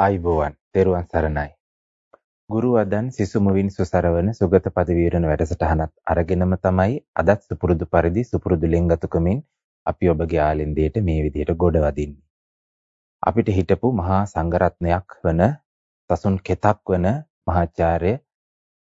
ආයිබෝවන් තෙරුවන් සරණයි. ගුරු වදන් සිසුමුවින් සුසරවන සුගත පදවීරණ වැඩසටහනත් අරගෙනම තමයි අදත් සුපුරුදු පරිදි සුපුරුදු ලෙන්ගතුකමින් අපි ඔබගේ ආලින්දයට මේ විදිහට ගොඩ වදින්නේ. අපිට හිටපු මහා සංඝරත්නයක් වන සසුන් කෙතක් වන මහාචාර්ය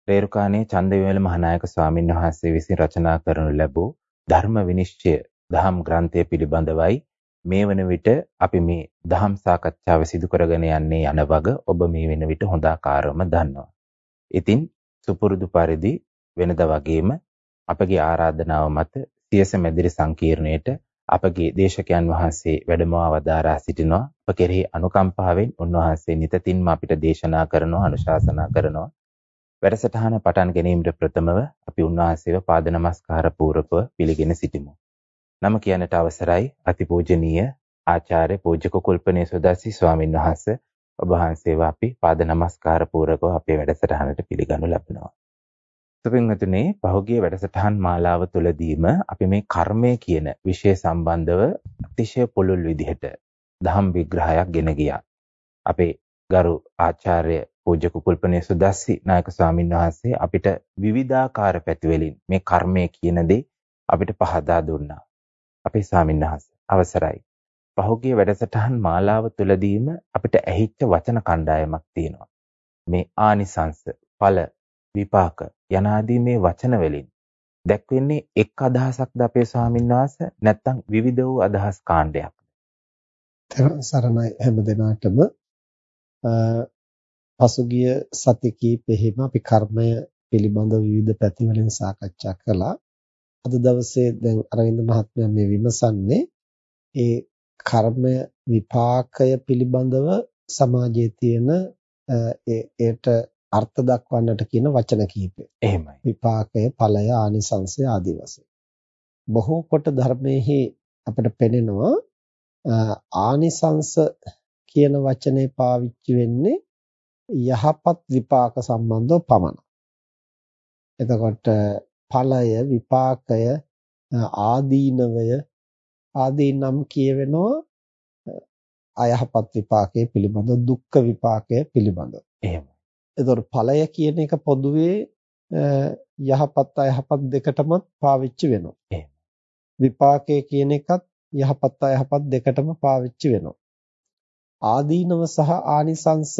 රේරුකාණේ චන්දවිමල මහානායක ස්වාමින් වහන්සේ විසින් රචනා කරනු ලැබූ ධර්ම විනිශ්චය දහම් ග්‍රන්ථය පිළිබඳවයි මේ වන විට අපි මේ දහම් සාකච්ඡාව සිදු කරගෙන යන්නේ යන වග ඔබ මේ වෙන විට හොඳාකාරවම දන්නවා. ඉතින් සුපුරුදු පරිදි වෙනද වගේම අපගේ ආරාධනාව මත සියස මැදිරි සංකීර්ණයට අපගේ දේශකයන් වහන්සේ වැඩමවා වදාරා සිටිනවා. අප කෙරෙහි අනුකම්පාවෙන් උන්වහන්සේ නිතින්ම අපිට දේශනා කරනවා, අනුශාසනා කරනවා. වැඩසටහන පටන් ගැනීමට ප්‍රථමව අපි උන්වහන්සේව පාද නමස්කාර පූර්වකව පිළිගෙන සිටිමු. නම කියන්නට අවසරයි අතිපූජනීය ආචාර්ය පූජ්‍ය කුකුල්පනේ සුදස්සි ස්වාමින් වහන්සේ ඔබ වහන්සේව අපි පාද නමස්කාර පූර්වකව අපේ වැඩසටහනට පිළිගනු ලබනවා. සුපින්වතුනි පහුගිය වැඩසටහන් මාලාව තුළදීම අපි මේ කර්මය කියන විෂය සම්බන්ධව අතිශය පුළුල් විදිහට දහම් විග්‍රහයක් ගෙන ගියා. අපේ ගරු ආචාර්ය පූජ්‍ය කුකුල්පනේ සුදස්සි නායක ස්වාමින් වහන්සේ අපිට විවිධාකාර පැතිවලින් මේ කර්මය කියන දේ අපිට පහදා දුන්නා. අපේ ස්වාමින්වහන්සේ අවසරයි. පහුගිය වැඩසටහන් මාලාව තුළදීම අපිට ඇහිච්ච වචන කණ්ඩායමක් තියෙනවා. මේ ආනිසංස, ඵල, විපාක යනාදී මේ වචන වලින් දැක්වෙන්නේ එක් අදහසක්ද අපේ ස්වාමින්වහන්සේ නැත්නම් විවිධ වූ අදහස් කාණ්ඩයක්. තෙරුවන් සරණයි හැම දිනාටම පසුගිය සති කීපෙහිම අපි කර්මය පිළිබඳ විවිධ පැතිවලින් සාකච්ඡා කළා. අද දවසේ දැන් අරවින්ද මහත්මයා මේ විමසන්නේ ඒ කර්මය විපාකය පිළිබඳව සමාජයේ තියෙන ඒට අර්ථ දක්වන්නට කියන වචන කිහිපය. එහෙමයි. විපාකය, ඵලය, ආනිසංසය ආදී වශයෙන්. බොහෝ කොට ධර්මයේ අපිට පෙනෙනවා ආනිසංස කියන වචනේ පාවිච්චි වෙන්නේ යහපත් විපාක සම්බන්ධව පමණයි. එතකොට ඵලය විපාකය ආදීනවය ආදී නම් කියවෙනවා අයහපත් විපාකයේ පිළිබඳ දුක්ඛ විපාකයේ පිළිබඳ. එහෙමයි. ඒතකොට ඵලය කියන එක පොදුවේ යහපත් අයහපත් දෙකටම පාවිච්චි වෙනවා. එහෙමයි. විපාකයේ කියන එකත් යහපත් අයහපත් දෙකටම පාවිච්චි වෙනවා. ආදීනව සහ ආනිසංස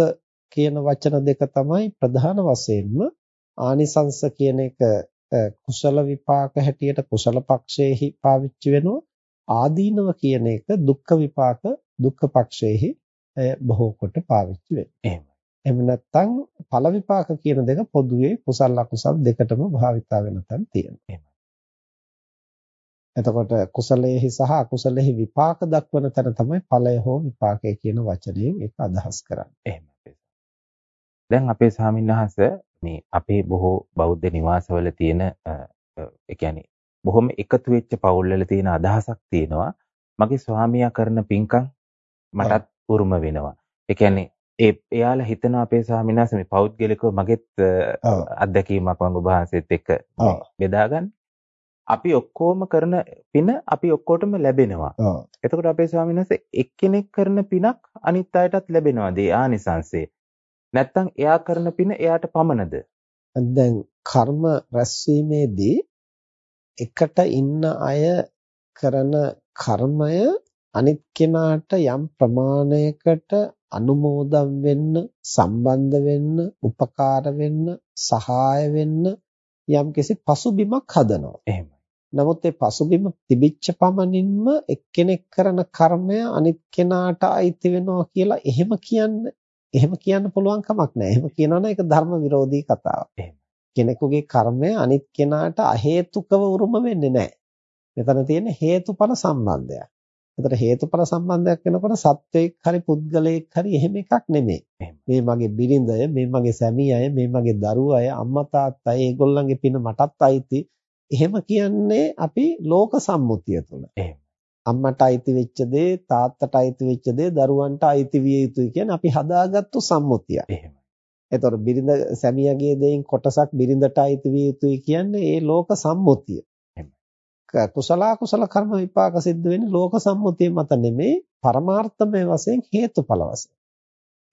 කියන වචන දෙක තමයි ප්‍රධාන වශයෙන්ම ආනිසංස කියන එක කුසල විපාක හැටියට කුසල පක්ෂයේහි පාවිච්චි වෙනවා ආදීනව කියන එක දුක්ඛ විපාක දුක්ඛ පක්ෂයේහි බොහෝ කොට පාවිච්චි වෙනවා. එහෙමයි. එහෙම නැත්නම් ඵල විපාක කියන දෙක පොදුවේ කුසල අකුසල දෙකටම භාවිතා වෙන තැන තියෙනවා. එහෙමයි. එතකොට කුසලයේහි සහ අකුසලයේහි විපාක දක්වන තැන තමයි ඵලය හෝ විපාකය කියන වචනයෙන් ඒක අදහස් කරන්නේ. එහෙමයි. දැන් අපේ ස්වාමින්වහන්සේ මේ අපේ බොහෝ බෞද්ධ නිවාසවල තියෙන ඒ කියන්නේ බොහොම එකතු වෙච්ච පවුල්වල තියෙන අදහසක් තියෙනවා මගේ ස්වාමියා කරන පින්කම් මටත් උරුම වෙනවා. ඒ කියන්නේ ඒ එයාලා හිතනවා අපේ ස්වාමීන් වහන්සේ මේ පෞද්ගලිකව මගෙත් අත්දැකීමක් වංග වහන්සේත් එක්ක බෙදාගන්න. අපි ඔක්කොම කරන පින අපි ඔක්කොටම ලැබෙනවා. එතකොට අපේ ස්වාමීන් වහන්සේ එක්කෙනෙක් කරන පිනක් අනිත් අයටත් ලැබෙනවා. ඒ ආනිසංසය. නැත්තම් එයා කරන පින එයාට පමණද? දැන් කර්ම රැස්වීමේදී එකට ඉන්න අය කරන කර්මය අනිත් කෙනාට යම් ප්‍රමාණයකට අනුමෝදන් වෙන්න සම්බන්ධ වෙන්න උපකාර වෙන්න සහාය වෙන්න යම්කිසි පසුබිමක් හදනවා. එහෙමයි. නමුත් ඒ පසුබිම තිබිච්ච පමණින්ම එක්කෙනෙක් කරන කර්මය අනිත් කෙනාට අයිති වෙනවා කියලා එහෙම කියන්නේ එහෙම කියන්න පුළුවන් කමක් නැහැ. එහෙම කියනවනම් ඒක ධර්ම විරෝධී කතාවක්. එහෙම. කෙනෙකුගේ කර්මය අනිත් කෙනාට අහේතුකව උරුම වෙන්නේ නැහැ. මෙතන තියෙන්නේ හේතුඵල සම්බන්ධයක්. එතකොට හේතුඵල සම්බන්ධයක් වෙනකොට සත්වයක් හරි පුද්ගලයෙක් හරි එහෙම එකක් නෙමෙයි. මේ මගේ බිරිඳය, මේ මගේ සැමියාය, මේ මගේ දරුවාය, අම්මා තාත්තා, ඒගොල්ලන්ගේ පින මටත් අයිති. එහෙම කියන්නේ අපි ලෝක සම්මුතිය තුළ. එහෙම. අම්මට අයිති වෙච්ච දේ තාත්තට අයිති වෙච්ච දේ දරුවන්ට අයිති විය යුතුයි කියන්නේ අපි හදාගත්තු සම්මුතිය. එහෙමයි. එතකොට බිරිඳ සැමියාගේ දෙයින් කොටසක් බිරිඳට අයිති විය යුතුයි කියන්නේ ඒ ලෝක සම්මුතිය. කුසල කුසල කර්ම විපාක සිද්ධ වෙන්නේ ලෝක සම්මුතිය මත නෙමෙයි පරමාර්ථමය වශයෙන් හේතුඵල වශයෙන්.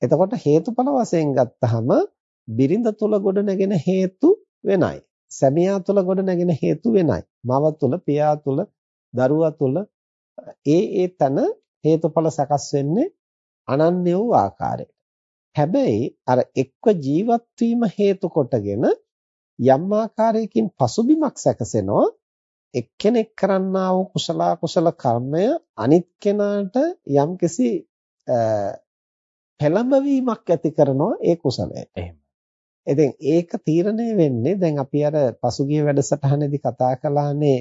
එතකොට හේතුඵල වශයෙන් ගත්තහම බිරිඳ තුල ගොඩනැගෙන හේතු වෙනයි. සැමියා තුල ගොඩනැගෙන හේතු වෙනයි. මව තුල, පියා තුල, දරුවා තුල ඒ ඒ තන හේතුඵල සකස් වෙන්නේ අනන්‍ය වූ ආකාරයට. හැබැයි අර එක්ව ජීවත් වීම හේතු කොටගෙන යම් ආකාරයකින් පසුබිමක් සැකසෙනවා එක්කෙනෙක් කරන්නා වූ කුසල කුසල කර්මය අනිත් කෙනාට යම්කිසි පෙළඹවීමක් ඇති කරනවා ඒ කුසලයට. එහෙම. ඉතින් ඒක තීරණය වෙන්නේ දැන් අපි අර පසුගිය වැඩසටහනේදී කතා කළානේ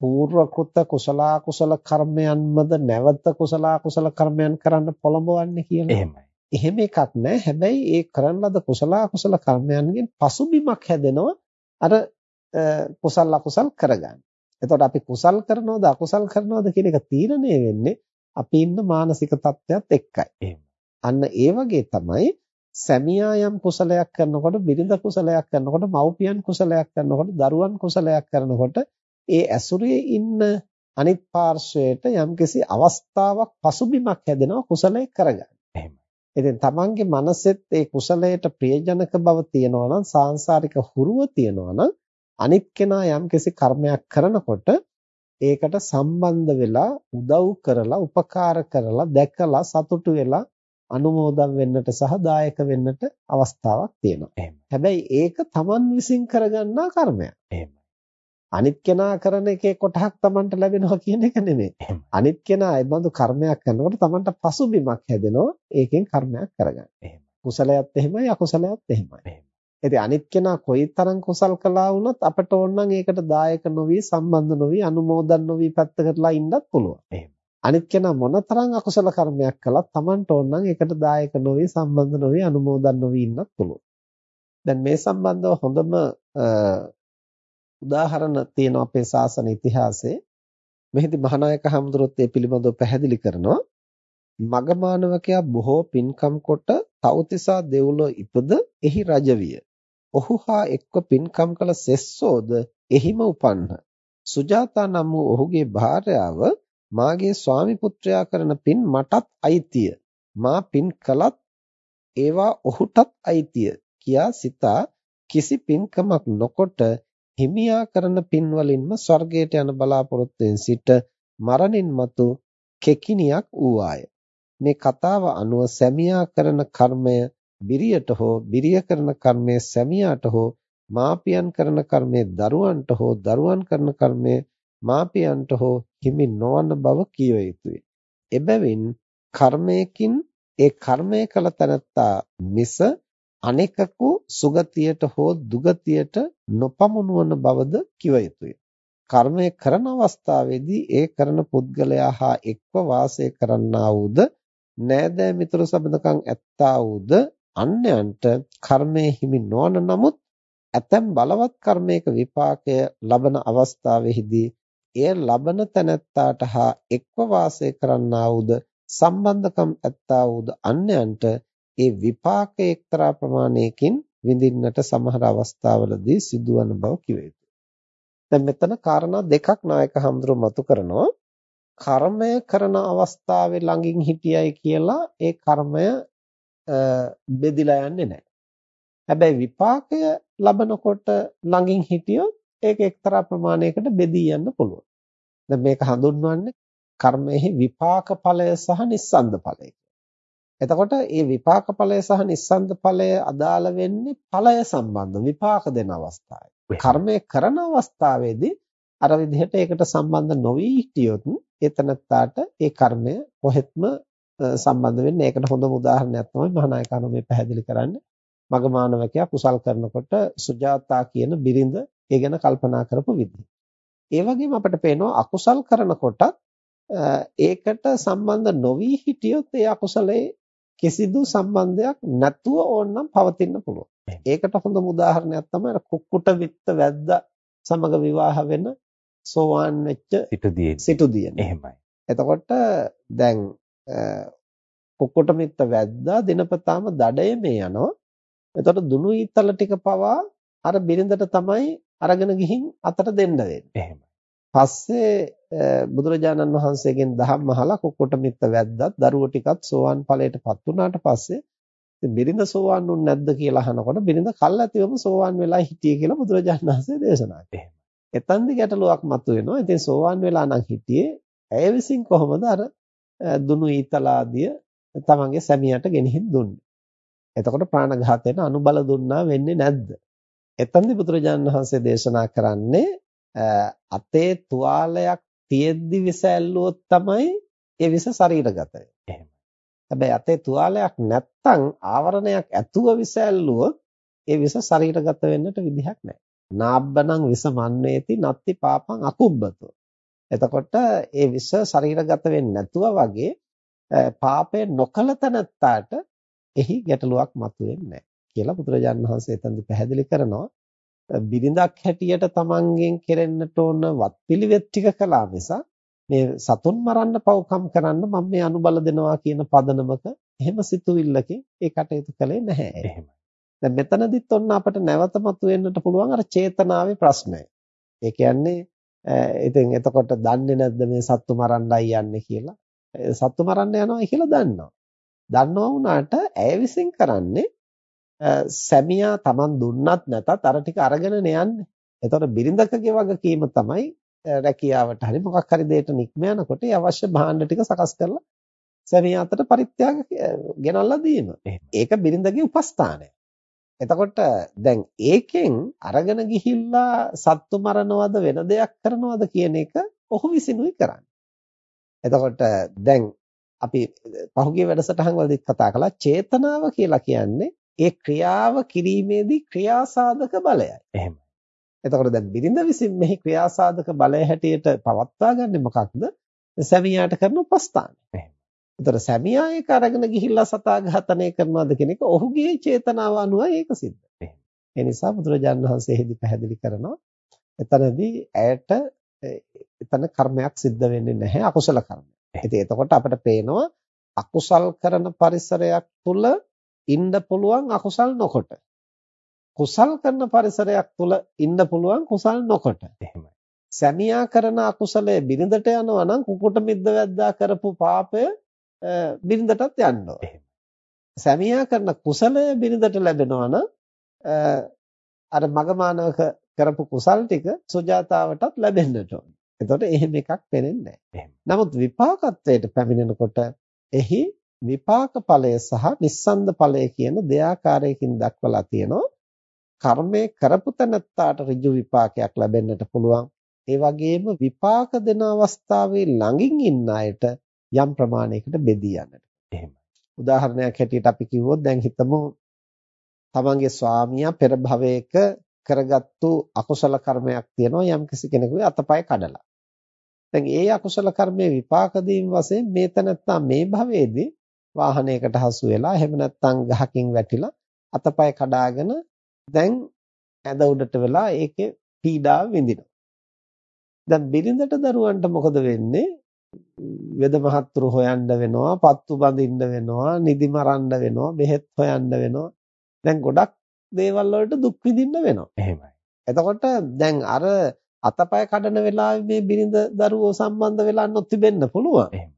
పూర్ව කෘත කුසල කුසල කර්මයන්මද නැවත කුසල කුසල කර්මයන් කරන්න පොළඹවන්නේ කියලා. එහෙමයි. එහෙම එකක් නැහැ. හැබැයි ඒ කරන ලද කුසල කුසල කර්මයන්ගෙන් පසුබිමක් හැදෙනවා අර කුසල අකුසල් කරගන්න. එතකොට අපි කුසල් කරනවද අකුසල් කරනවද කියන එක තීරණය වෙන්නේ අපි ඉන්න මානසික තත්ත්වයක් එක්කයි. අන්න ඒ වගේ තමයි සැමියා යම් කුසලයක් කරනකොට බිරිඳ කුසලයක් කරනකොට මව්පියන් කුසලයක් කරනකොට දරුවන් කුසලයක් කරනකොට ඒ ඇසුරේ ඉන්න අනිත් පාර්ශ්වයට යම්කිසි අවස්ථාවක් පසුබිමක් හැදෙනවා කුසලයේ කරගන්න. එහෙමයි. ඉතින් තමන්ගේ මනසෙත් ඒ කුසලයට ප්‍රියජනක බව තියෙනවා නම් සාංශාරික හුරුව තියෙනවා නම් අනිත් කෙනා යම්කිසි කර්මයක් කරනකොට ඒකට සම්බන්ධ වෙලා උදව් කරලා උපකාර කරලා දැකලා සතුටු වෙලා අනුමෝදන් වෙන්නට සහ දායක වෙන්නට අවස්ථාවක් තියෙනවා. හැබැයි ඒක Taman විසින් කරගන්නා කර්මයක්. අනිත් කෙනා කරන එකේ කොටහක් Tamanට ලැබෙනවා කියන එක නෙමෙයි. අනිත් කෙනා ඒ බඳු කර්මයක් කරනකොට Tamanට පසුබිමක් හැදෙනවා. ඒකෙන් කර්මයක් කරගන්න. කුසලයත් එහෙමයි අකුසලයත් එහෙමයි. ඉතින් අනිත් කෙනා කොයිතරම් කුසල් කළා වුණත් අපට ඕන නම් ඒකට දායක නොවි සම්බන්ධ නොවි අනුමෝදන් නොවි පැත්තකටලා ඉන්නත් පුළුවන්. එහෙම. අනිත් කෙනා මොනතරම් අකුසල කර්මයක් කළත් Tamanට ඕන නම් ඒකට දායක නොවි සම්බන්ධ නොවි අනුමෝදන් නොවි ඉන්නත් පුළුවන්. දැන් මේ සම්බන්ධව හොඳම උදාහරණ තියෙන අපේ ශාසන ඉතිහාසයේ මෙහිදී මහානායක හඳුරොත් ඒ පිළිබඳව පැහැදිලි කරනවා මගමානවකයා බොහෝ පින්කම් කොට තවතිසා දෙව්ලොව ඉපද එහි රජ විය. ඔහු හා එක්ව පින්කම් කළ සෙස්සෝද එහිම උපන්හ. සුජාතා නම් වූ ඔහුගේ භාර්යාව මාගේ ස්වාමි පුත්‍රයා කරන පින් මටත් අයිතිය. මා පින් කළත් ඒවා ඔහුටත් අයිතිය කියා සිතා කිසි පින්කමක් නොකොට හිමියා කරන පින් වලින්ම ස්වර්ගයට යන බලාපොරොත්තුෙන් සිට මරණින් මතු කෙකිනියක් වූාය. මේ කතාව අනුව සැමියා කරන කර්මය බිරියට හෝ බිරිය කරන කර්මය සැමියාට හෝ මාපියන් කරන කර්මය දරුවන්ට හෝ දරුවන් කරන කර්මය මාපියන්ට හෝ හිමි නොවන බව කිය යුතුය. එබැවින් කර්මයකින් ඒ කර්මය කළ තැනැත්තා මිස අනෙකකු සුගතියට හෝ දුගතියට නොපමුණුවන බවද කිව යුතුය. කර්මය කරන අවස්ථාවේදී ඒ කරන පුද්ගලයා හා එක්ව වාසය කරන්නා වූද නෑදෑ මිතුරු සබඳකම් ඇත්තා වූද අන්‍යයන්ට කර්මයේ හිමි නොවන නමුත් ඇතැම් බලවත් කර්මයක විපාකය ලබන අවස්ථාවෙහිදී එය ලබන තැනැත්තාට හා එක්ව වාසය කරන්නා වූද සම්බන්ධකම් ඇත්තා වූද අන්‍යයන්ට ඒ විපාකයේ එක්තරා ප්‍රමාණයකින් විඳින්නට සමහර අවස්ථාවලදී සිදුවන බව කිව යුතුයි. දැන් මෙතන කාරණා දෙකක් නායක හඳුරු මතු කරනවා. කර්මය කරන අවස්ථාවේ ළඟින් හිටියයි කියලා ඒ කර්මය බෙදිලා යන්නේ නැහැ. හැබැයි විපාකය ලබනකොට ළඟින් හිටියොත් ඒක එක්තරා ප්‍රමාණයකට බෙදී යන්න පුළුවන්. දැන් මේක හඳුන්වන්නේ කර්මයේ විපාක ඵලය සහ නිස්සන්ද ඵලය. එතකොට මේ විපාක ඵලය සහ නිස්සන්ද ඵලය අදාළ වෙන්නේ ඵලය සම්බන්ධ විපාක දෙන අවස්ථාවේ. කර්මය කරන අවස්ථාවේදී අර විදිහට ඒකට සම්බන්ධ නොවි හිටියොත් එතනත්තාට ඒ කර්මය කොහෙත්ම සම්බන්ධ වෙන්නේ. ඒකට හොඳම උදාහරණයක් තමයි මහානායකano මේ පැහැදිලි කරන්නේ. මගමානවකයා කුසල් කරනකොට සුජාතා කියන බිරිඳ ඒ ගැන කල්පනා කරපු විදිහ. ඒ වගේම අපිට පේනවා අකුසල් කරනකොට ඒකට සම්බන්ධ නොවි හිටියොත් ඒ අකුසලයේ කිසිදු සම්බන්ධයක් නැතුව ඕනනම් පවතින්න පුළුවන්. ඒකට හොඳම උදාහරණයක් තමයි කුක්කුට විත්ත වැද්ද සමග විවාහ වෙන සෝවාන් වෙච්ච සිටුදියේ සිටුදිය. එහෙමයි. එතකොට දැන් කුක්කුට මිත්ත වැද්දා දිනපතාම දඩයමේ යනවා. එතකොට දුනු ඊතල ටික පවා අර බිරිඳට තමයි අරගෙන ගිහින් අතට දෙන්න වෙන්නේ. එහෙමයි. පස්සේ බුදුරජාණන් වහන්සේගෙන් දහම් අහලා කුක්කුට මිත්ත වැද්දත් දරුවෝ ටිකත් සෝවන් ඵලයටපත් වුණාට පස්සේ ඉතින් බිරිඳ සෝවන් වුනේ නැද්ද කියලා අහනකොට බිරිඳ කල්ැතිවම සෝවන් වෙලා හිටියේ කියලා බුදුරජාණන් වහන්සේ දේශනා කළා. එතෙන්දි ගැටලුවක් මතුවෙනවා. ඉතින් සෝවන් වෙලා නම් හිටියේ ඇය විසින් කොහොමද අර දුනු ඊතලාදිය තමන්ගේ සැමියාට ගෙනihin දුන්නේ? එතකොට ප්‍රාණඝාතයට අනුබල දුන්නා වෙන්නේ නැද්ද? එතෙන්දි බුදුරජාණන් වහන්සේ දේශනා කරන්නේ අතේ තුවාලයක් තියෙද්දි විස ඇල්ලුවොත් තමයි ඒ විස ශරීරගත වෙන්නේ. හැබැයි අතේ තුවාලයක් නැත්තම් ආවරණයක් ඇතුව විස ඇල්ලුවොත් ඒ විස ශරීරගත වෙන්නට විදිහක් නැහැ. නාබ්බනං විස මන්නේති නත්ති පාපං අකුබ්බතෝ. එතකොට ඒ විස ශරීරගත වෙන්නේ නැතුව වගේ පාපය නොකල තැනත්තාට එහි ගැටලුවක් මතුවෙන්නේ නැහැ කියලා බුදුරජාණන් වහන්සේ එතනදි පැහැදිලි කරනවා. බිරිඳක් හැටියට තමන්ගෙන් කෙරෙන්නට ඕන වත්පිළිවෙත් ටික කළා මිසක් මේ සතුන් මරන්න පව්කම් කරන්න මම මේ අනුබල දෙනවා කියන පදනමක එහෙම සිතුවිල්ලකින් ඒ කටයුතු කළේ නැහැ. එහෙමයි. දැන් මෙතනදිත් ඔන්න අපිට නැවත මතුවෙන්නට පුළුවන් අර චේතනාවේ ප්‍රශ්නය. ඒ කියන්නේ ඉතින් එතකොට දන්නේ නැද්ද මේ සත්තු මරන්නයි යන්නේ කියලා? සත්තු මරන්න යනවා කියලා දන්නවා. දන්නවා වුණාට ඇය විසින් කරන්නේ සැමියා Taman දුන්නත් නැතත් අර ටික අරගෙන යන්නේ. එතකොට බිරිඳකගේ වගකීම තමයි රැකියාවට හරි මොකක් හරි දෙයකට නික්ම යනකොට ඒ අවශ්‍ය භාණ්ඩ ටික සකස් කරලා සැමියා අතට පරිත්‍යාග ගෙනල්ලා දීම. ඒක බිරිඳගේ උපස්ථානය. එතකොට දැන් ඒකෙන් අරගෙන ගිහිල්ලා සත්තු මරනවද වෙන දෙයක් කරනවද කියන එක ඔහු විසිනුයි කරන්නේ. එතකොට දැන් අපි පහුගිය වැඩසටහන් වලදී කතා කළා චේතනාව කියලා කියන්නේ ඒ ක්‍රියාව කිරීමේදී ක්‍රියාසාධක බලයයි. එහෙමයි. එතකොට දැන් බිරිඳ විසින් මෙහි ක්‍රියාසාධක බලය හැටියට පවත්වා ගන්නේ මොකක්ද? සැමියාට කරන උපස්ථාන. එහෙමයි. එතකොට සැමියා ඒක අරගෙන ගිහිල්ලා සතා ඝාතනය කරනවද කියන එක ඔහුගේ චේතනාව අනුවයි ඒක සිද්ධ. ඒ නිසා බුදුරජාණන් වහන්සේ එහිදී පැහැදිලි කරනවා එතනදී ඇයට එතන කර්මයක් සිද්ධ වෙන්නේ නැහැ අකුසල කර්මයක්. ඉතින් එතකොට අපිට පේනවා අකුසල් කරන පරිසරයක් තුල ඉන්න පුළුවන් අකුසල් නොකොට. කුසල් කරන පරිසරයක් තුල ඉන්න පුළුවන් කුසල් නොකොට. එහෙමයි. සැමියා කරන අකුසලයේ බිරිඳට යනවා නම් කුකුට මිද්ද වැද්දා කරපු පාපය බිරිඳටත් යන්න සැමියා කරන කුසලය බිරිඳට ලැබෙනවා නම් අර මගමානවක කරපු කුසල් ටික සුජාතාවටත් ලැබෙන්නට ඕන. එතකොට එහෙම එකක් වෙන්නේ නැහැ. නමුත් විපාකත්වයට පැමිණෙනකොට එහි විපාක ඵලය සහ නිස්සන්ද ඵලය කියන දෙආකාරයකින් දක්වලා තියෙනවා. කර්මය කරපු තැනත්තාට ඍජු විපාකයක් ලැබෙන්නට පුළුවන්. ඒ වගේම විපාක දෙන අවස්ථාවේ ළඟින් ඉන්න අයට යම් ප්‍රමාණයකට බෙදී යන්නට. එහෙමයි. උදාහරණයක් හැටියට අපි කිව්වොත් දැන් හිතමු තමන්ගේ ස්වාමියා පෙර භවයක කරගත්තු අකුසල කර්මයක් තියෙනවා යම්කිසි කෙනෙකුගේ අතපය කඩලා. දැන් ඒ අකුසල කර්මයේ විපාක දීම වශයෙන් මේ තැනත්තා මේ භවයේදී වාහනයකට හසු වෙලා එහෙම නැත්නම් ගහකින් වැටිලා අතපය කඩාගෙන දැන් ඇඳ උඩට වෙලා ඒකේ පීඩාව විඳිනවා. දැන් බිරිඳට දරුවන්ට මොකද වෙන්නේ? වෙද මහත්තුරු හොයන්න වෙනවා, පත්තු බඳින්න වෙනවා, නිදි මරන්න වෙනවා, බෙහෙත් හොයන්න වෙනවා. දැන් ගොඩක් දේවල් වලට දුක් විඳින්න වෙනවා. එහෙමයි. එතකොට දැන් අර අතපය කඩන වෙලාවේ මේ බිරිඳ දරුවෝ සම්බන්ධ වෙලා නොතිබෙන්න පුළුවන්. එහෙමයි.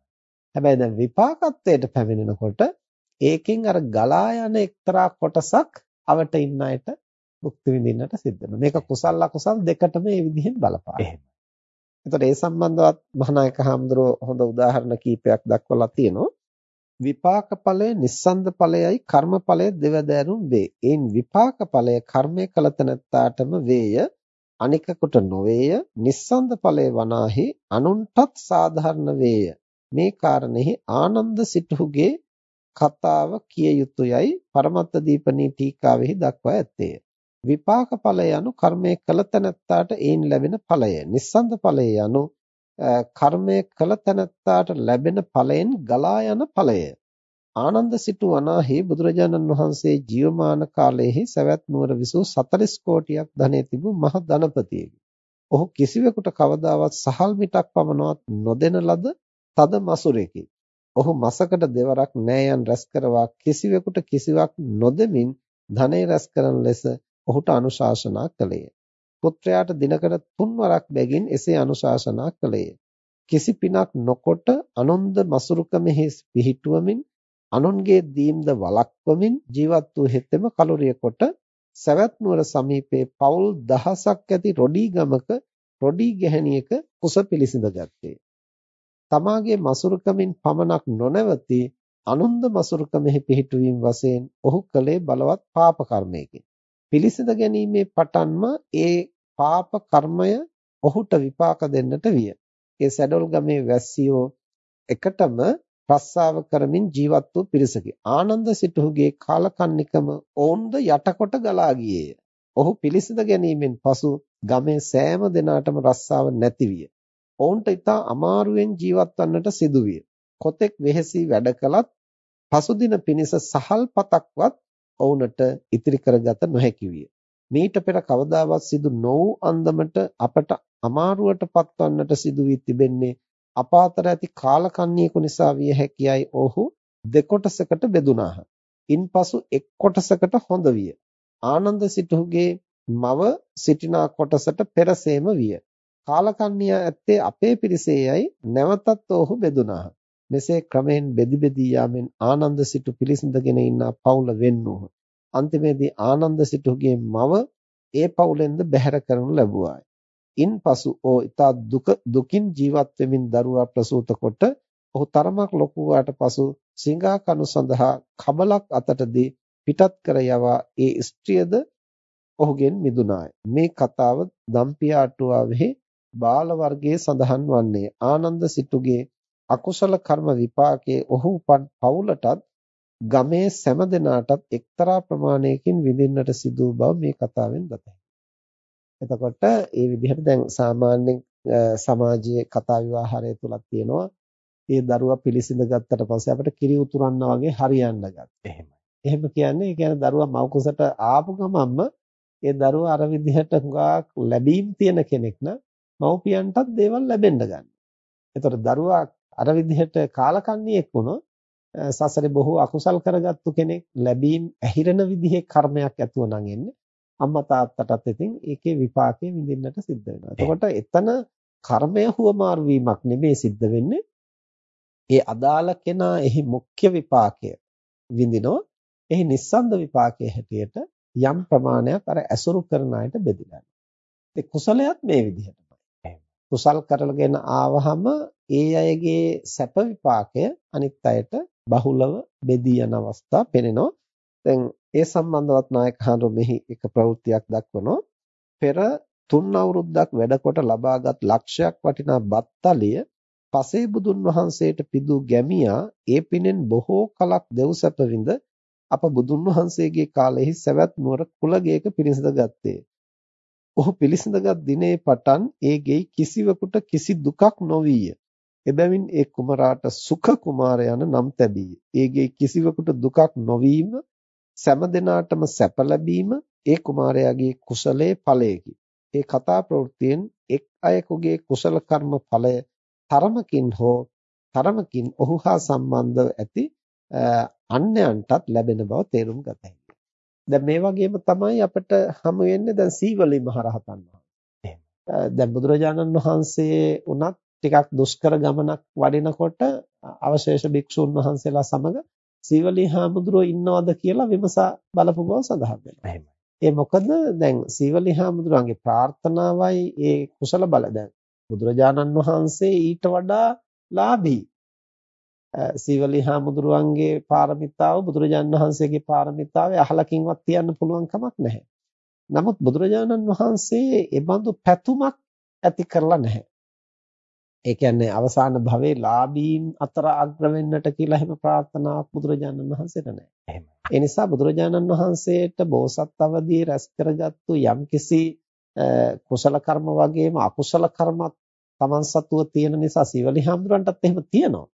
හැබැයි දැන් විපාකත්වයට පැමිණෙනකොට ඒකෙන් අර ගලා යන එක්තරා කොටසක් අවට ඉන්න අයට භුක්ති විඳින්නට සිද්ධ වෙනවා. මේක කුසල අකුසල් දෙකටම මේ විදිහෙන් බලපාන. එහෙම. එතකොට ඒ සම්බන්ධවත් මහානායක හාමුදුරුව හොඳ උදාහරණ කීපයක් දක්වලා තියෙනවා. විපාක ඵලය නිස්සන්ද ඵලයයි කර්ම ඵලය දෙවදෑරුම් වේ. ඒන් විපාක ඵලය කර්මය කළ තැනැත්තාටම වේය. අනිකකට නොවේය. නිස්සන්ද ඵලය වනාහි අනුන්ටත් සාධාරණ වේය. මේ කාරණෙහි ආනන්ද සිටුහුගේ කතාව කිය යුතුයයි පරමත්ත දීපනී ටීකාවෙහි දක්වා ඇත්තේ. විපාක ඵලය යනු කර්මය කළ තැනැත්තාට ඒන් ලැබෙන ඵලය. නිස්සන්ද ඵලය යනු කර්මය කළ තැනැත්තාට ලැබෙන ඵලයෙන් ගලා යන ඵලය. ආනන්ද සිටු වනාහි බුදුරජාණන් වහන්සේ ජීවමාන කාලයේහි සවැත් නුවර විසූ 40 කෝටියක් ධනෙ තිබූ මහ ධනපතියෙකි. ඔහු කිසිවෙකුට කවදාවත් සහල් මිටක් පමණවත් නොදෙන ලද තද මසුරෙකි. ඔහු මසකට දෙවරක් නෑයන් රැස් කරවා කිසිවෙකුට කිසිවක් නොදෙමින් ධනෙ රැස් කරන ලෙස ඔහුට අනුශාසනා කළේය. පුත්‍රයාට දිනකට තුන්වරක් බැගින් එසේ අනුශාසනා කළේය. කිසි පිනක් නොකොට අනුන්ද මසුරුකමෙහි පිහිටුවමින් අනුන්ගේ දීම්ද වළක්වමින් ජීවත් වූ හෙතෙම කලුරිය කොට සවැත් නුවර සමීපයේ පවුල් දහසක් ඇති රොඩි ගමක රොඩි ගැහණියක කුස පිළිසිඳ ගත්තේ. තමාගේ මසුරුකමින් පමණක් නොනවති අනුන්ද මසුරුකමෙහි පිහිටුවීම වශයෙන් ඔහු කළේ බලවත් පාප කර්මයකි. පිළිසිඳ ගැනීමේ පටන්ම ඒ පාප කර්මය ඔහුට විපාක දෙන්නට විය. ඒ සැඩොල් ගමේ වැස්සියෝ එකටම රස්සාව කරමින් ජීවත් වූ පිරිසකි. ආනන්ද සිටුහුගේ කාලකන්නිකම ඔවුන්ද යටකොට ගලා ගියේය. ඔහු පිළිසිඳ ගැනීමෙන් පසු ගමේ සෑම දෙනාටම රස්සාව නැති විය. ඔවුන්ට ඉතා අමාරුවෙන් ජීවත් වන්නට සිදුවිය. කොතෙක් වෙහෙසී වැඩ කළත් පසුදින පිණිස සහල් පතක්වත් ඔවුන්ට ඉතිරි කරගත නොහැකි විය. මීට පෙර කවදාවත් සිදු නොවූ අන්දමට අපට අමාරුවට පත්වන්නට සිදු වී තිබෙන්නේ අප අතර ඇති කාලකන්ණියෙකු නිසා විය හැකියයි ඔහු දෙකොටසකට බෙදුනාහ. ඉන්පසු එක් කොටසකට හොඳ විය. ආනන්ද සිටුගේ මව සිටිනා කොටසට පෙරසේම විය. කාලකන්ණිය ඇත්තේ අපේ පිරිසේයයි නැවතත් ඔහු බෙදුනාහ. මෙසේ ක්‍රමෙන් බෙදි බෙදී යාමෙන් ආනන්ද සිටු පිළිසිඳගෙන ඉන්න පවුල වෙන්නෝහ. අන්තිමේදී ආනන්ද සිටුගේ මව ඒ පවුලෙන්ද බැහැර කරනු ලැබුවාය. ඉන්පසු ඕ ඊතා දුක දුකින් ජීවත් වෙමින් දරුවා ප්‍රසූත කොට ඔහු තරමක් ලොකු වූාට පසු සිඟා කණු සඳහා කබලක් අතටදී පිටත් කර යවා ඒ ස්ත්‍රියද ඔහුගෙන් මිදුනාය. මේ කතාව දම්පියාටුවාවෙහි බාල වර්ගයේ සඳහන් වන්නේ ආනන්ද සිටුගේ අකුසල කර්ම විපාකයේ ඔහු උපන් පවුලටත් ගමේ සෑම දෙනාටත් එක්තරා ප්‍රමාණයකින් විඳින්නට සිදු බව මේ කතාවෙන් දත එතකොට ඒ විදිහට දැන් සාමාන්‍ය සමාජයේ කතා විවාහය තුලක් තියෙනවා. ඒ දරුවා පිළිසිඳ ගත්තට පස්සේ අපිට කිරි උතුරන්නා වගේ හරියන්න ගත්තා. එහෙමයි. එහෙම කියන්නේ ඒ කියන්නේ දරුවා මව් කුසට ආපු ගමන්ම ඒ දරුවා අර විදිහට හුඟක් ලැබීම් තියෙන කෙනෙක් නම් මව්පියන්ටත් දේවල් ලැබෙන්න ගන්නවා. එතකොට දරුවා අර විදිහට කාලකන්ණියෙක් වුණොත් සසරේ බොහෝ අකුසල් කරගත්තු කෙනෙක් ලැබීම් ඇහිරෙන විදිහේ කර්මයක් ඇතුව නම් එන්නේ අම්මා තාත්තටත් ඉතින් ඒකේ විපාකේ විඳින්නට සිද්ධ වෙනවා. එතකොට එතන කර්මය හුවමාරු වීමක් නෙමෙයි සිද්ධ වෙන්නේ. ඒ අදාළ කෙනා එහි මුඛ්‍ය විපාකය විඳිනවා. එහි නිස්සන්ද විපාකයේ හැටියට යම් ප්‍රමාණයක් අර ඇසුරු කරන අයට බෙදලා. ඒ කුසලයක් මේ විදිහටමයි. කුසල් කරගෙන ආවහම ඒ අයගේ සැප විපාකය අනිත් අයට බහුලව බෙදී යන අවස්ථා පෙනෙනවා. දැන් ඒ සම්බන්ධවත් නායක හඳුරු මෙහි එක ප්‍රවෘත්තියක් දක්වනවා. පෙර තුන් අවුරුද්දක් වැඩකොට ලබාගත් ලක්ෂයක් වටිනා බත්තලිය පසේ බුදුන් වහන්සේට පිදූ ගැමියා ඒ පිනෙන් බොහෝ කලක් දෙව්සැප විඳ අප බුදුන් වහන්සේගේ කාලෙහි සවැත් නුවර කුලගයක පිරිසිඳ ගත්තේ. ඔහු පිළිසිඳගත් දිනේ පටන් ඒ ගෙයි කිසිවෙකුට කිසි දුකක් නොවිය. එබැවින් ඒ කුමරාට සුඛ කුමාර යන නම් තැබීය. ඒ ගෙයි කිසිවෙකුට දුකක් නොවීම සෑම දිනාටම සැප ලැබීම ඒ කුමාරයාගේ කුසලයේ ඵලයකි. ඒ කතා ප්‍රවෘත්තියෙන් එක් අයෙකුගේ කුසල කර්ම ඵලය තරමකින් හෝ තරමකින් ඔහු හා සම්බන්ධව ඇති අන්‍යයන්ටත් ලැබෙන බව තේරුම් ගත හැකියි. දැන් මේ වගේම තමයි අපිට හමු වෙන්නේ දැන් සීවලි මහරහතන් වහන්සේ. දැන් බුදුරජාණන් වහන්සේ උනත් ටිකක් දුෂ්කර ගමනක් වඩිනකොට අවශේෂ භික්ෂුන් වහන්සේලා සමග සීවලී හාමුදුරුවෝ ඉන්නවද කියලා විමසා බලපු බව සඳහන් වෙනවා. ඒ මොකද දැන් සීවලී හාමුදුරුවන්ගේ ප්‍රාර්ථනාවයි ඒ කුසල බල දැන් බුදුරජාණන් වහන්සේ ඊට වඩා ලාභී. සීවලී හාමුදුරුවන්ගේ පාරමිතාව බුදුරජාණන් වහන්සේගේ පාරමිතාවේ අහලකින්වත් තියන්න පුළුවන් කමක් නැහැ. නමුත් බුදුරජාණන් වහන්සේ ඒ බඳු පැතුමක් ඇති කරලා නැහැ. ඒ කියන්නේ අවසාන භවයේ ලාභීන් අතර අග්‍ර වෙන්නට කියලා එහෙම ප්‍රාර්ථනාවක් බුදුරජාණන් වහන්සේට නැහැ. එහෙම. ඒ නිසා බුදුරජාණන් වහන්සේට බෝසත් අවදී රැස් කරගත්තු යම්කිසි කුසල කර්ම වගේම අකුසල කර්මත් Taman සතුව තියෙන නිසා සීවලි හාමුදුරන්ටත් එහෙම තියෙනවා.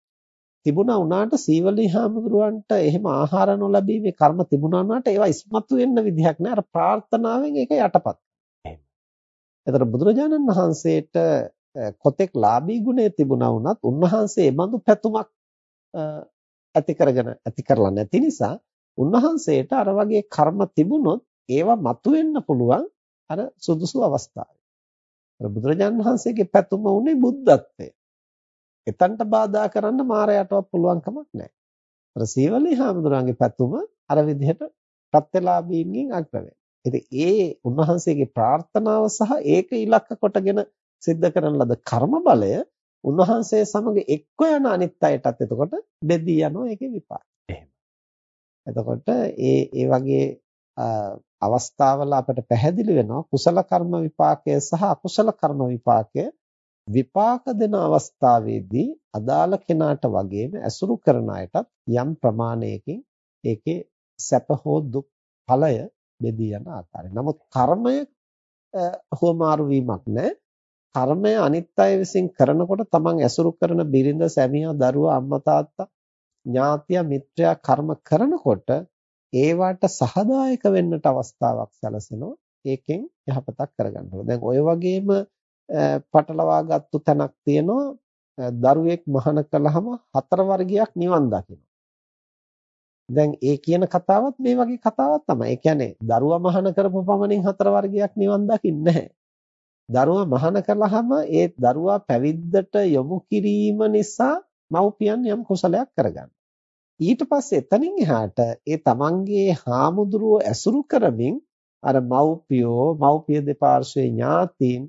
තිබුණා වුණාට සීවලි හාමුදුරුවන්ට එහෙම ආහාර නොලැබීමේ කර්ම තිබුණා වුණාට ඒවා ඉස්මතු වෙන්න විදිහක් නෑ. අර ප්‍රාර්ථනාවෙන් ඒක යටපත්. එහෙම. එතකොට බුදුරජාණන් වහන්සේට කොතෙක් ලාභී ගුණය තිබුණා වුණත් උන්වහන්සේ බඳු පැතුමක් ඇති කරගෙන ඇති කරලා නැති නිසා උන්වහන්සේට අර වගේ කර්ම තිබුණොත් ඒවා මතුවෙන්න පුළුවන් අර සුදුසු අවස්ථාවේ. අර බුදුරජාණන් වහන්සේගේ පැතුම උනේ බුද්ධත්වය. එතනට බාධා කරන්න මායයටවත් පුළුවන් කමක් නැහැ. අර සීවලී හාමුදුරන්ගේ පැතුම අර විදිහට ප්‍රත්‍යලාභීන්ගෙන් අග්‍ර ඉතින් ඒ උන්වහන්සේගේ ප්‍රාර්ථනාව සහ ඒක ඉලක්ක කොටගෙන සිද්ධ කරන ලද කර්ම බලය උන්වහන්සේ සමග එක්ව යන අනිත් අයටත් එතකොට බෙදී යනවා ඒකේ විපාක. එහෙම. එතකොට ඒ ඒ වගේ අවස්ථාවල අපට පැහැදිලි වෙනවා කුසල කර්ම විපාකය සහ අකුසල කර්ම විපාකය විපාක දෙන අවස්ථාවේදී අදාළ කෙනාට වගේම ඇසුරු කරන අයටත් යම් ප්‍රමාණයකින් ඒකේ සැප හෝ දුක් ඵලය බෙදී යන ආකාරය. නමුත් කර්මය හුවමාරු වීමක් නැහැ. කර්මය අනිත් අය විසින් කරනකොට තමන් ඇසුරු කරන බිරිඳ, සැමියා, දරුවා, අම්මා තාත්තා, ඥාතියා, මිත්‍රයා කර්ම කරනකොට ඒවට සහදායක වෙන්නට අවස්ථාවක් සැලසෙනවා. ඒකෙන් යහපතක් කරගන්න ඕනේ. දැන් ඔය වගේම පටලවා ගත්තු තැනක් තියෙනවා දරුවෙක් මහාන කළාම හතර වර්ගයක් නිවන් දකිනවා. දැන් ඒ කියන කතාවත් මේ වගේ කතාවක් තමයි. ඒ කියන්නේ දරුවා මහාන කරපු පමණින් හතර වර්ගයක් නිවන් දකින්නේ නැහැ. දරුවා මහාන කළාම ඒ දරුවා පැවිද්දට යොමු කිරීම නිසා මව්පියන් යම් කුසලයක් කරගන්න. ඊට පස්සේ එතනින් එහාට ඒ තමන්ගේ හාමුදුරුව ඇසුරු කරමින් අර මව්පියෝ මව්පිය දෙපාර්ශ්වයේ ඥාතීන්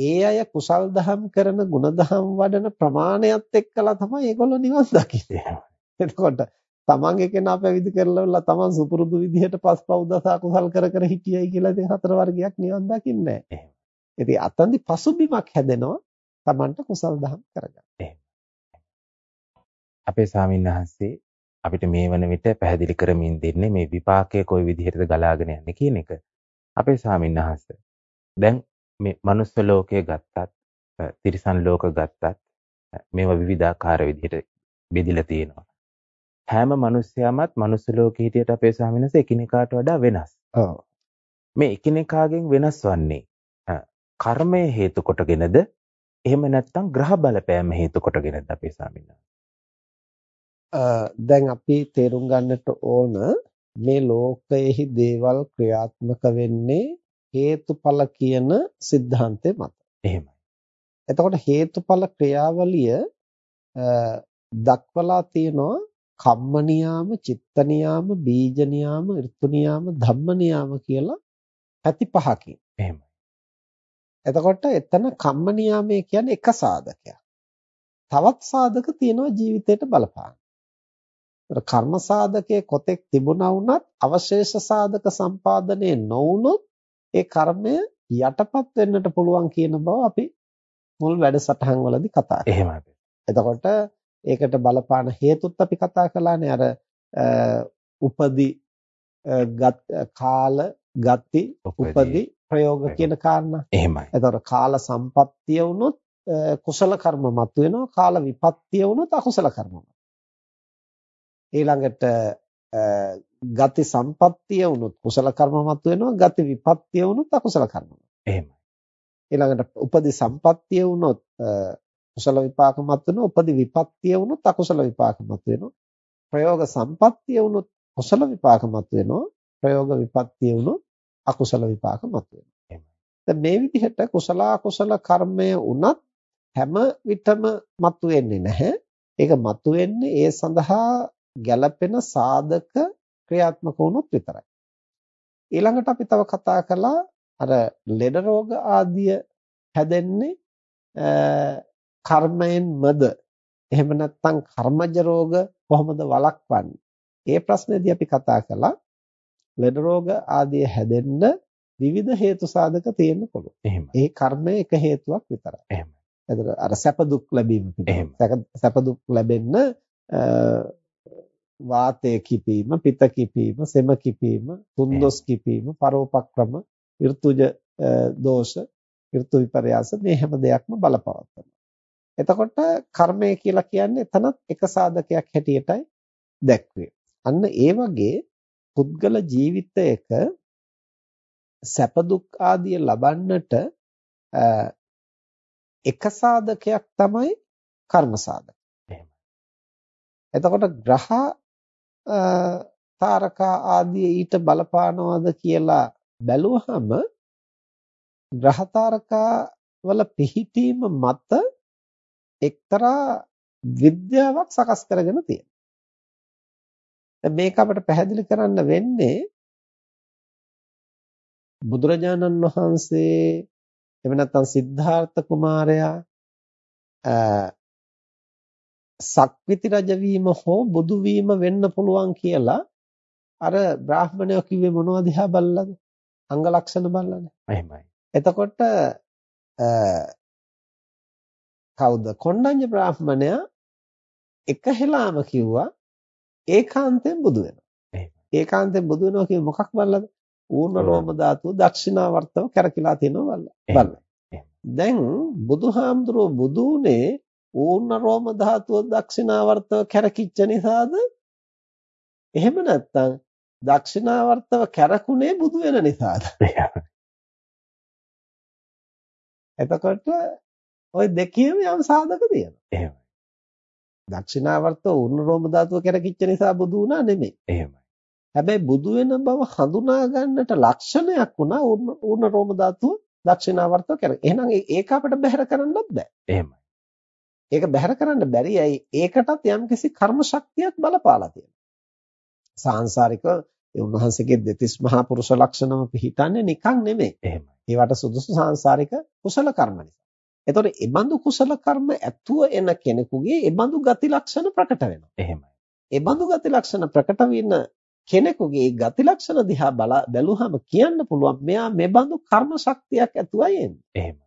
ඒ අය කුසල් දහම් කරන ಗುಣදහම් වඩන ප්‍රමාණයත් එක්කලා තමයි ඒගොල්ලෝ නිවන් දකින්නේ. එතකොට තමන්ගේ කෙනා පැවිදි කරලා තමන් සුපුරුදු විදිහට පස්පව් දසා කුසල් කර කර හිටියයි කියලා ඉතින් හතර වර්ගයක් නිවන් දකින්නේ නැහැ. ඉතින් අතන්දි පසුබිමක් හැදෙනවා තමන්ට කුසල් දහම් කරගන්න. අපේ ස්වාමින්වහන්සේ අපිට මේ වන විට පැහැදිලි කරමින් දෙන්නේ මේ විපාකයේ කොයි විදිහටද ගලාගෙන යන්නේ කියන එක. අපේ ස්වාමින්වහන්සේ දැන් මේ මනුස්ස ලෝකයේ ගත්තත්, තිරිසන් ලෝක ගත්තත් මේවා විවිධාකාර විදිහට බෙදිලා තියෙනවා. හැම මිනිස්යාමත් මනුස්ස ලෝකෙ හිටියට අපේ ස්වාමිනස එකිනෙකාට වඩා වෙනස්. ඔව්. මේ එකිනෙකාගෙන් වෙනස් වන්නේ කර්මය හේතු කොටගෙනද එහෙම නැත්නම් ග්‍රහ බලපෑම හේතු කොටගෙනද අපේ ස්වාමිනා? දැන් අපි තේරුම් ගන්නට ඕන මේ ලෝකයේහි දේවල් ක්‍රියාත්මක වෙන්නේ හේතුඵල කියන સિદ્ધාන්තය මත. එහෙමයි. එතකොට හේතුඵල ක්‍රියාවලිය දක්වලා තියෙනවා කම්ම නියාම, චිත්ත නියාම, බීජ නියාම, ඍතු නියාම, ධම්ම නියාම කියලා පැති පහකින්. එහෙමයි. එතකොට එතන කම්ම නියාමය කියන්නේ එක සාධකයක්. තවත් සාධක තියෙනවා ජීවිතයට බලපාන. කර්ම සාධකයේ කොතෙක් තිබුණා වුණත් අවශේෂ සාධක සම්පාදනයේ නොවුනොත් ඒ කර්මය යටපත් වෙන්නට පුළුවන් කියන බව අපි මුල් වැඩසටහන් වලදී කතා කරා. එහෙමයි. එතකොට ඒකට බලපාන හේතුත් අපි කතා කළානේ අර උපදි කාල ගති උපදි ප්‍රයෝග කියන කාරණා. එහෙමයි. එතකොට කාල සම්පත්තිය වුණොත් කුසල කර්ම මතුවෙනවා කාල විපත්තිය වුණොත් අකුසල කර්ම ඊළඟට ගති සම්පත්තිය වුණොත් කුසල කර්ම මතුවෙනවා ගති විපත්තිය වුණොත් අකුසල කර්ම. එහෙමයි. ඊළඟට උපදි සම්පත්තිය වුණොත් කුසල විපාක මත වෙනවා උපදි විපත්තිය වුණොත් අකුසල විපාක මත වෙනවා ප්‍රයෝග සම්පත්තිය වුණොත් කුසල විපාක මත වෙනවා ප්‍රයෝග විපත්තිය වුණොත් අකුසල විපාක මත වෙනවා දැන් මේ විදිහට කුසල අකුසල කර්මය වුණත් හැම විටම මතුවෙන්නේ නැහැ ඒක මතුවෙන්නේ ඒ සඳහා ගැළපෙන සාධක ක්‍රියාත්මක වුණොත් විතරයි ඊළඟට අපි තව කතා කළා අර ලෙඩ රෝග ආදිය හැදෙන්නේ කර්මයෙන්මද එහෙම නැත්නම් කර්මජ රෝග කොහොමද වළක්වන්නේ? ඒ ප්‍රශ්නේදී අපි කතා කළා ලෙඩ රෝග ආදී හැදෙන්න විවිධ හේතු සාධක තියෙන්න පුළුවන්. එහෙමයි. ඒ කර්මය එක හේතුවක් විතරයි. එහෙමයි. එතකොට අර සැප දුක් ලැබීම සැප දුක් ලැබෙන්න වාතය කිපීම, පිත කිපීම, සෙම කිපීම, තුන්දොස් කිපීම, පරෝපක්‍රම, ඍතුජ දෝෂ, ඍතු විපර්යාස මේ හැම දෙයක්ම බලපවත්වනවා. එතකොට කර්මය කියලා කියන්නේ එතනත් එක සාධකයක් හැටියටයි දැක්වේ. අන්න ඒ වගේ පුද්ගල ජීවිතයක සැප දුක් ආදිය ලබන්නට එක සාධකයක් තමයි කර්ම සාධක. එතකොට ග්‍රහ තාරකා ආදී ඊට බලපානවද කියලා බැලුවහම ග්‍රහතාරකා වල පිහිටීම මත එක්තරා විද්‍යාවක් සකස් කරගෙන තියෙනවා. දැන් මේක අපිට පැහැදිලි කරන්න වෙන්නේ බුදුරජාණන් වහන්සේ එහෙම නැත්නම් සිද්ධාර්ථ කුමාරයා සක්විති රජ වීම හෝ බුදු වීම වෙන්න පුළුවන් කියලා අර බ්‍රාහ්මණයෝ කිව්වේ මොනවද දිහා බලලාද? අංග ලක්ෂණ බලලානේ. එහෙමයි. එතකොට කවුද? කොණ්ඩඤ්ඤ බ්‍රාහ්මණයා එක හෙලාම කිව්වා ඒකාන්තයෙන් බුදු වෙනවා. ඒකාන්තයෙන් බුදු වෙනවා කියන්නේ මොකක් බලලාද? ඌර්ණ රෝම ධාතුව දක්ෂිනාවර්තව කැරකිලා තියෙනවා බලලා. දැන් බුදුහාමුදුරුවෝ බුදු උනේ ඌර්ණ රෝම ධාතුව දක්ෂිනාවර්තව කැරකිච්ච නිසාද? එහෙම නැත්නම් දක්ෂිනාවර්තව කැරකුනේ බුදු වෙන නිසාද? එතකොට ওই දෙකේම යම් සාධක තියෙනවා. එහෙමයි. දක්ෂිනාවර්තව ඌර්ණ රෝම ධාතුව කැරකිච්ච නිසා බුදු වුණා නෙමෙයි. එහෙමයි. හැබැයි බුදු වෙන බව හඳුනා ගන්නට ලක්ෂණයක් වුණා ඌර්ණ රෝම ධාතුව දක්ෂිනාවර්තව කැර. එහෙනම් ඒක අපිට බැහැර කරන්නත් බෑ. එහෙමයි. ඒක බැහැර කරන්න බැරි ඇයි ඒකටත් යම්කිසි කර්ම ශක්තියක් බලපාලා තියෙනවා. සාංශාරික ඒ උන්වහන්සේගේ දෙතිස් මහා පුරුෂ ලක්ෂණම පිහිටන්නේ නිකන් නෙමෙයි. එහෙමයි. ඒවට සුදුසු සාංශාරික කුසල කර්ම නිසා. එතකොට ඒ බඳු කුසල කර්ම ඇතුව එන කෙනෙකුගේ ඒ බඳු ගති ලක්ෂණ ප්‍රකට වෙනවා. එහෙමයි. ඒ බඳු ගති ලක්ෂණ ප්‍රකට වෙන කෙනෙකුගේ ගති ලක්ෂණ දිහා බැලුවහම කියන්න පුළුවන් මෙයා මේ බඳු කර්ම ශක්තියක් ඇතුවයි එන්නේ. එහෙමයි.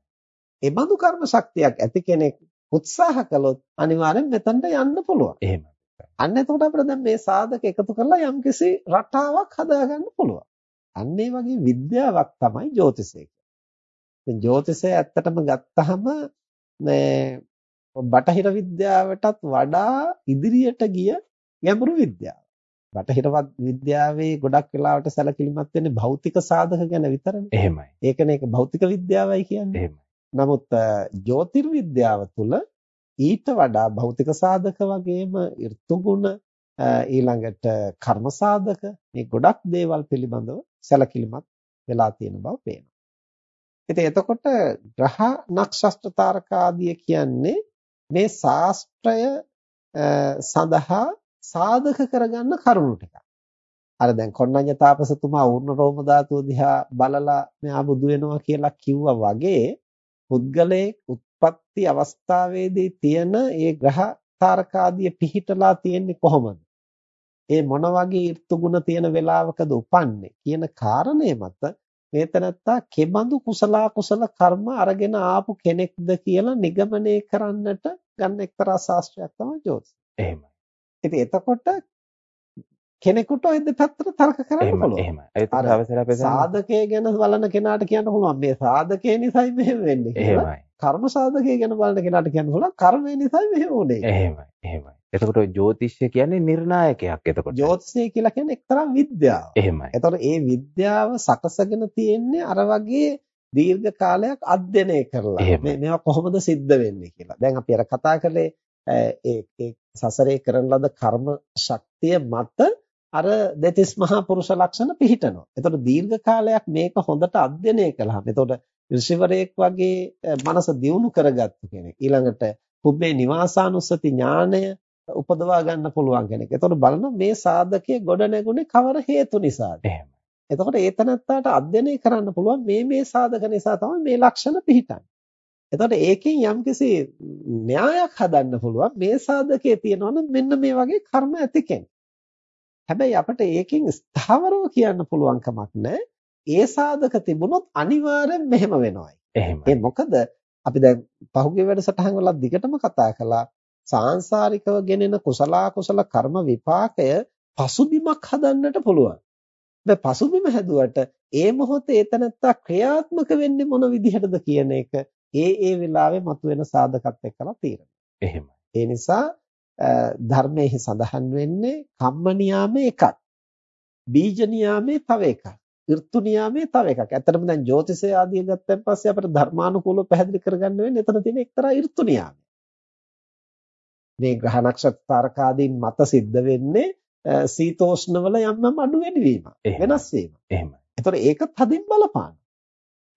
ඒ බඳු කර්ම ශක්තියක් ඇති කෙනෙක් උත්සාහ කළොත් අනිවාර්යෙන් මෙතනට යන්න පුළුවන්. එහෙමයි. අන්න එතකොට අපිට දැන් මේ සාධක එකතු කරලා යම්කිසි රටාවක් හදාගන්න පුළුවන්. අන්න ඒ වගේ විද්‍යාවක් තමයි ජ්‍යොතිෂය කියන්නේ. ජ්‍යොතිෂය ඇත්තටම ගත්තහම මේ බටහිර විද්‍යාවටත් වඩා ඉදිරියට ගිය ගැඹුරු විද්‍යාවක්. බටහිර විද්‍යාවේ ගොඩක් වෙලාවට සැලකිලිමත් වෙන්නේ භෞතික සාධක ගැන විතරනේ. එහෙමයි. ඒකනේ ඒක භෞතික විද්‍යාවයි කියන්නේ. එහෙමයි. නමුත් ජ්‍යොතිර්විද්‍යාව තුළ ඊට වඩා භෞතික සාධක වගේම ඍතුගුණ ඊළඟට කර්ම සාධක මේ ගොඩක් දේවල් පිළිබඳව සැලකිලිමත් වෙලා තියෙන බව පේනවා. ඉතින් එතකොට ග්‍රහ නක්ෂත්‍ර තාරකාදිය කියන්නේ මේ ශාස්ත්‍රය සඳහා සාධක කරගන්න කරුණු ටිකක්. අර දැන් කොණ්ණඤ්ඤ තාපසතුමා ඌර්ණ රෝම ධාතුව දිහා බලලා මෙයා බුදු වෙනවා කියලා කිව්වා වගේ පුද්ගලයේ උත්පත්ති අවස්ථාවේදී තියෙන ඒ ග්‍රහ තාරකාදිය පිහිටලා තියෙන්නේ කොහොමද? ඒ මොන වගේ ඍතු ගුණ තියෙන වෙලාවකද උපන්නේ කියන කාරණය මත මේ තනත්තා කෙබඳු කුසල කුසල කර්ම අරගෙන ආපු කෙනෙක්ද කියලා නිගමනය කරන්නට ගන්න එක්තරා ශාස්ත්‍රයක් තමයි ජෝතිෂය. එහෙමයි. ඉතින් එතකොට කෙනෙකුට ওই දෙපැත්තට තර්ක කරන්න පුළුවන්. එහෙමයි. ඒත් අවසර අපේ සාධකයේ ගැන බලන කෙනාට කියන්න පුළුවන් මේ සාධකයේ නිසයි මෙහෙම වෙන්නේ කියලා. එහෙමයි. කර්ම සාධකයේ ගැන බලන කෙනාට කියන්න පුළුවන් කර්මය නිසයි මෙහෙම උනේ. එහෙමයි. එහෙමයි. එතකොට ජ්‍යොතිෂය කියන්නේ නිර්ණායකයක් එතකොට. ජ්‍යොතිෂය කියලා කියන්නේ එක්තරා විද්‍යාවක්. එහෙමයි. එතකොට ඒ විද්‍යාව සකසගෙන තියෙන්නේ අර වගේ දීර්ඝ කාලයක් අධ්‍යයනය කරලා. මේ මේවා කොහොමද සිද්ධ වෙන්නේ කියලා. දැන් අපි අර කතා කරේ ඒ ඒ සසරේ කරන ලද කර්ම ශක්තිය මත අර දෙතිස් මහා පුරුෂ ලක්ෂණ පිහිටනවා. එතකොට දීර්ඝ කාලයක් මේක හොඳට අධ්‍යයනය කළාම එතකොට ඍෂිවරයෙක් වගේ මනස දියුණු කරගත්තු කෙනෙක්. ඊළඟට පුබ්බේ නිවාසානුස්සති ඥාණය උපදවා ගන්න පුළුවන් කෙනෙක්. එතකොට බලන්න මේ සාධකයේ ගොඩ නැගුණේ කවර හේතු නිසාද? එහෙම. එතකොට ඒ තනත්තාට අධ්‍යයනය කරන්න පුළුවන් මේ මේ සාධක නිසා තමයි මේ ලක්ෂණ පිහිටන්නේ. එතකොට ඒකෙන් යම්කිසි න්‍යායක් හදන්න පුළුවන් මේ සාධකයේ තියෙනවනම් මෙන්න මේ වගේ කර්ම ඇති කෙනෙක්. හැබැයි අපිට ඒකෙන් ස්ථාවරව කියන්න පුළුවන් කමක් නැහැ. ඒ සාධක තිබුණොත් අනිවාර්යෙන් මෙහෙම වෙනවයි. ඒ මොකද අපි දැන් පහුගිය වැඩසටහන් වල දිගටම කතා කළා සාංශාරිකව ගෙනෙන කුසල කුසල කර්ම විපාකය පසුබිමක් හදන්නට පුළුවන්. දැන් පසුබිම හැදුවට ඒ මොහොතේ එතනත්තා ක්‍රියාත්මක වෙන්නේ මොන විදිහටද කියන එක ඒ ඒ වෙලාවේ මතුවෙන සාධකත් එක්කලා තීරණය. එහෙමයි. ඒ නිසා ධර්මයේ සඳහන් වෙන්නේ කම්ම නියාමයේ එකක්. බීජ නියාමයේ තව එකක්. ඍතු නියාමයේ තව එකක්. ඇත්තටම දැන් ජ්‍යොතිෂය ආදිය ගත්තන් පස්සේ අපිට ධර්මානුකූලව පැහැදිලි කරගන්න වෙන්නේ එතන තියෙන එක්තරා ඍතු නියාමය. මේ ග්‍රහ නක්ෂත්‍ර තාරකාදීන් මත සිද්ධ වෙන්නේ සීතෝෂ්ණවල යම් යම් අඩු වැඩි වීම වෙනස් වීම. එහෙමයි. ඒතර ඒක තදින් බලපාන.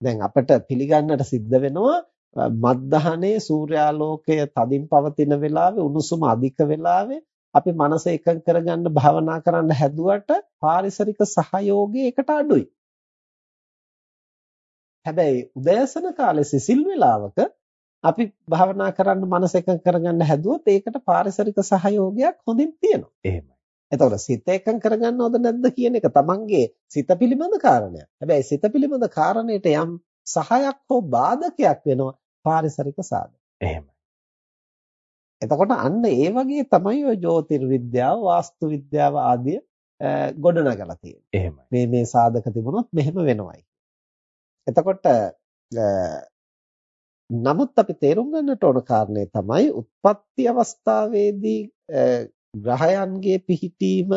දැන් අපිට පිළිගන්නට සිද්ධ වෙනවා මත්දහනේ සූර්යාලෝකය තදින් පවතින වෙලාවේ උණුසුම අධික වෙලාවේ අපි මනස එකඟ කරගන්න භාවනා කරන්න හැදුවට පාරිසරික සහයෝගය එකට අඩුයි. හැබැයි උදෑසන කාලේ සිසිල් වෙලාවක අපි භාවනා කරන්න මනස එකඟ කරගන්න හැදුවොත් ඒකට පාරිසරික සහයෝගයක් හොඳින් තියෙනවා. එහෙමයි. එතකොට සිත එකඟ කරගන්නවද නැද්ද කියන එක තමන්ගේ සිත පිළිබඳ කාරණයක්. හැබැයි සිත පිළිබඳ කාරණයට යම් සහයක් හෝ බාධකයක් වෙනවා පාරිසරික සාධක. එහෙමයි. එතකොට අන්න ඒ වගේ තමයි ඔය ජ්‍යොතිර්විද්‍යාව, වාස්තු විද්‍යාව ආදී ගොඩනගලා තියෙන්නේ. එහෙමයි. මේ මේ සාධක තිබුණොත් මෙහෙම වෙනවයි. එතකොට නමුත් අපි තේරුම් ගන්නට ඕන කාරණේ තමයි උත්පත්ති අවස්ථාවේදී ග්‍රහයන්ගේ පිහිටීම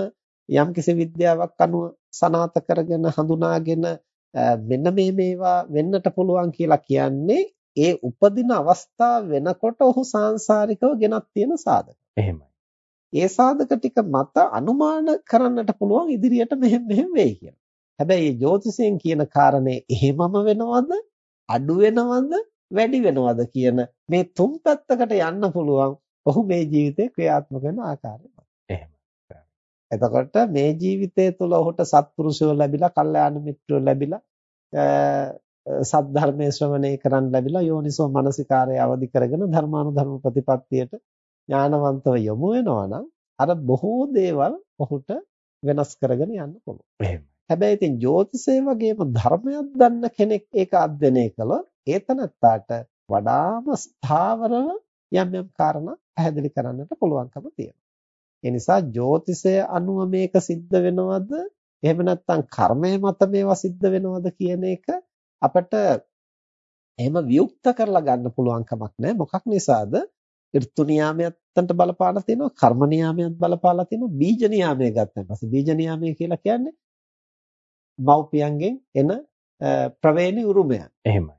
යම්කිසි විද්‍යාවක් අනුව සනාත කරගෙන හඳුනාගෙන මෙන්න මේ මේවා වෙන්නට පුළුවන් කියලා කියන්නේ ඒ උපදින අවස්ථාව වෙනකොට ඔහු සාංශාරිකව ගෙනත් තියෙන සාධක. එහෙමයි. ඒ සාධක ටික මත අනුමාන කරන්නට පුළුවන් ඉදිරියට මෙහෙම මෙහෙම වෙයි කියලා. හැබැයි මේ ජ්‍යොතිෂයෙන් කියන කාරණේ එහෙමම වෙනවද? අඩු වෙනවද? වැඩි වෙනවද කියන මේ තුන් පැත්තකට යන්න පුළුවන් ඔහු මේ ජීවිතේ ක්‍රියාත්මක වෙන ආකාරය. එහෙමයි. එතකොට මේ ජීවිතය තුළ ඔහුට සත්පුරුෂයෝ ලැබිලා, කල්යාණ මිත්‍රයෝ ලැබිලා, සද්ධර්මයේ ශ්‍රවණය කරන් ලැබිලා යෝනිසෝ මනසිකාරය අවදි කරගෙන ධර්මානුධර්ම ප්‍රතිපත්තියට ඥානවන්තව යොමු වෙනවා නම් අර බොහෝ දේවල් ඔහුට වෙනස් කරගෙන යන්න පුළුවන්. එහෙමයි. හැබැයි ඉතින් ජ්‍යොතිෂය වගේම ධර්මයක් දන්න කෙනෙක් ඒක අධ්‍යයනය කළොත් ඒතනත්තාට වඩාම ස්ථාවරව යම් යම් කාරණා පැහැදිලි කරන්නට පුළුවන්කම තියෙනවා. ඒ නිසා ජ්‍යොතිෂය අනුව මේක සිද්ධ වෙනවද එහෙම නැත්නම් කර්මය මත මේවා සිද්ධ වෙනවද කියන එක අපිට එහෙම වියුක්ත කරලා ගන්න පුළුවන් කමක් නැහැ. මොකක් නිසාද? ඍතු නියාමයන්ට බලපාලා තියෙනවා, කර්ම නියාමයන්ත් බලපාලා තියෙනවා, බීජ නියාමය ගත්තන් පස්සේ බීජ නියාමය කියලා කියන්නේ මව්පියන්ගෙන් එන ප්‍රවේණි උරුමයන්. එහෙමයි.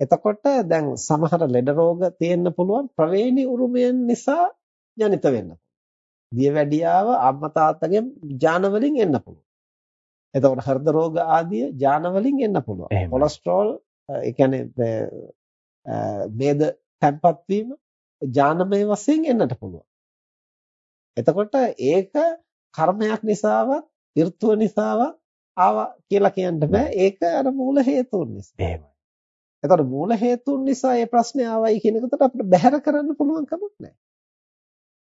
එතකොට දැන් සමහර ලෙඩ රෝග තියෙන්න පුළුවන් ප්‍රවේණි උරුමයන් නිසා ජනිත වෙන්න. දියවැඩියාව අම්මා තාත්තගෙන් ඥාන වලින් එන්න පුළුවන්. එතකොට හෘද රෝග ආදී ඥාන වලින් එන්න පුළුවන්. කොලෙස්ටරෝල් ඒ කියන්නේ මේද තැම්පත් වීම ඥානමය වශයෙන් එන්නට පුළුවන්. එතකොට ඒක කර්මයක් නිසාවත්, ඍතුව නිසාවත් ආවා කියලා කියන්න බෑ. ඒක අර මූල හේතුන් නිසා. එහෙමයි. එතකොට මූල හේතුන් නිසා මේ ප්‍රශ්නේ ආවයි කියන එකට අපිට බැහැර කරන්න පුළුවන් කමක් නැහැ.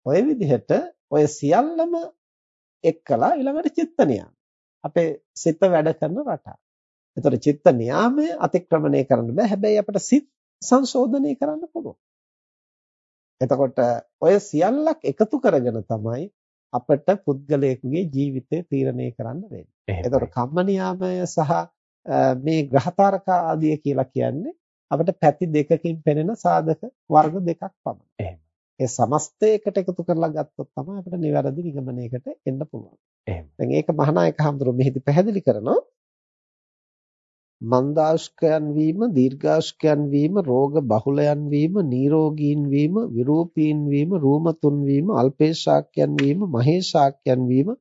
ඔය විදිහට ඔය සියල්ලම එක්කලා ඊළඟට චිත්ත නියම. අපේ සිත වැඩ කරන රටා. එතකොට චිත්ත නියාමය අතික්‍රමණය කරන්න බෑ. හැබැයි අපිට සිත් සංශෝධනය කරන්න පුළුවන්. එතකොට ඔය සියල්ලක් එකතු කරගෙන තමයි අපිට පුද්ගලයෙකුගේ ජීවිතය තීරණය කරන්න වෙන්නේ. එතකොට කම්ම නියාමය සහ මේ ග්‍රහතාරක ආදිය කියලා කියන්නේ අපිට පැති දෙකකින් පෙනෙන සාධක වර්ග දෙකක් පමණයි. ඒ සමස්තයකට එකතු කරලා ගත්තොත් තමයි අපිට නිවැරදි නිගමනයකට එන්න පුළුවන්. එහෙම. දැන් ඒක මහානායක හඳුරු මෙහිදී පැහැදිලි කරනවා. මන්දාශකයන් වීම, දීර්ඝාශකයන් වීම, රෝග බහුලයන් වීම, නිරෝගීන් වීම, විරූපීන් වීම, රූමතුන් වීම, අල්පේශාක්‍යයන් වීම, මහේශාක්‍යයන් වීම,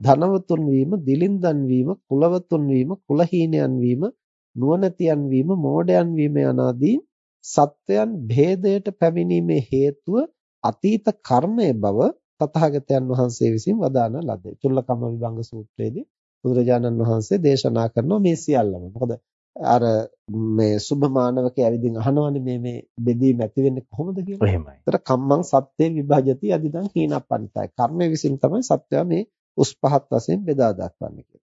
ධනවතුන් වීම, දිලින්දන් වීම, කුලවතුන් වීම, කුලහීනයන් වීම, නුවණැතියන් වීම, මෝඩයන් වීම යනාදී සත්වයන් භේදයට පැමිණීමේ හේතුව අතීත කර්මය බව තථාගතයන් වහන්සේ විසින් වදාන ලද්දේ. චුල්ලකම්ම විභංග සූත්‍රයේදී බුදුරජාණන් වහන්සේ දේශනා කරනවා මේ සියල්ලම. මොකද අර මේ සුභ මානවකේ ඇවිදින් අහනවනේ මේ මේ බෙදීම ඇති වෙන්නේ කොහොමද කියලා. එහෙමයි. ඒතර කම්මං සත්‍යේ විභජති අදිදං හීනප්පනිතයි. කර්මය විසින් තමයි සත්‍යය මේ උස් පහත් වශයෙන් බෙදා දක්වන්නේ කියලා.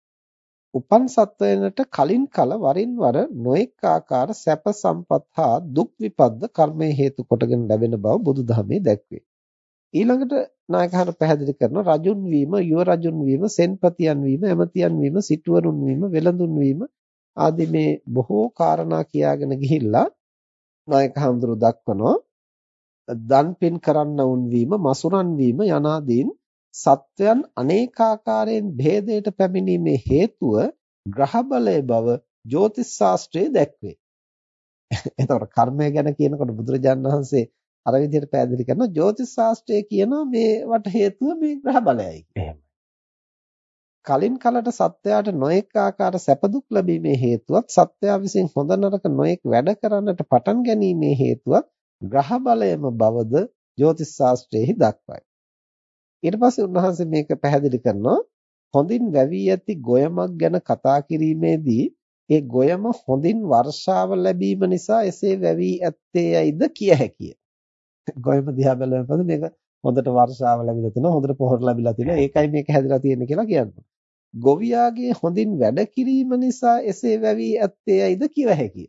උපන් සත්වයනට කලින් කල වරින් වර නොඑක ආකාර සැප සම්පත් හා දුක් විපද්ද කර්මයේ හේතු කොටගෙන ලැබෙන බව බුදුදහමේ දැක්වේ. ඊළඟට නායකහර පැහැදිලි කරන රජුන් වීම, යුව රජුන් වීම, සෙන්පතියන් වීම, එමතියන් වීම, සිටුවරුන් වීම, වෙළඳුන් වීම ආදී මේ බොහෝ කාරණා කියාගෙන ගිහිල්ලා නායක හඳුරු දක්වනවා දන් පින් කරන්නවුන් වීම, මසුරන් වීම යනාදීන් සත්වයන් අනේකාකාරයෙන් භේදයට පැමිණීමේ හේතුව ග්‍රහ බලය බව ජ්‍යොතිෂ ශාස්ත්‍රයේ දැක්වේ. එතකොට කර්මය ගැන කියනකොට බුදුරජාණන් වහන්සේ අර විදිහට පැහැදිලි කරනවා ජ්‍යොතිෂ ශාස්ත්‍රය කියනවා මේවට හේතුව මේ ග්‍රහ බලයයි. එහෙමයි. කලින් කලට සත්වයාට නොඑක ආකාර සැප දුක් ලැබීමේ හේතුවත් සත්වයා විසින් හොඳ නරක නොඑක් වැඩ කරන්නට පටන් ගැනීමේ හේතුවත් ග්‍රහ බලයම බවද ජ්‍යොතිෂ ශාස්ත්‍රයේහි දක්වයි. ඊට පස්සේ උන්වහන්සේ මේක පැහැදිලි කරනවා හොඳින් වැවී ඇති ගොයමක් ගැන කතා කිරීමේදී ඒ ගොයම හොඳින් වර්ෂාව ලැබීම නිසා එසේ වැවී ඇත්තේ යයිද කිය හැකිය. ගොයම දිහා බලනකොට මේක හොඳට වර්ෂාව ලැබිලා තිනවා හොඳට පොහොර ලැබිලා තිනවා ඒකයි මේක හැදිලා තියෙන්නේ කියලා කියනවා. ගොවියාගේ හොඳින් වැඩ කිරීම නිසා එසේ වැවී ඇත්තේ යයිද කිව හැකිය.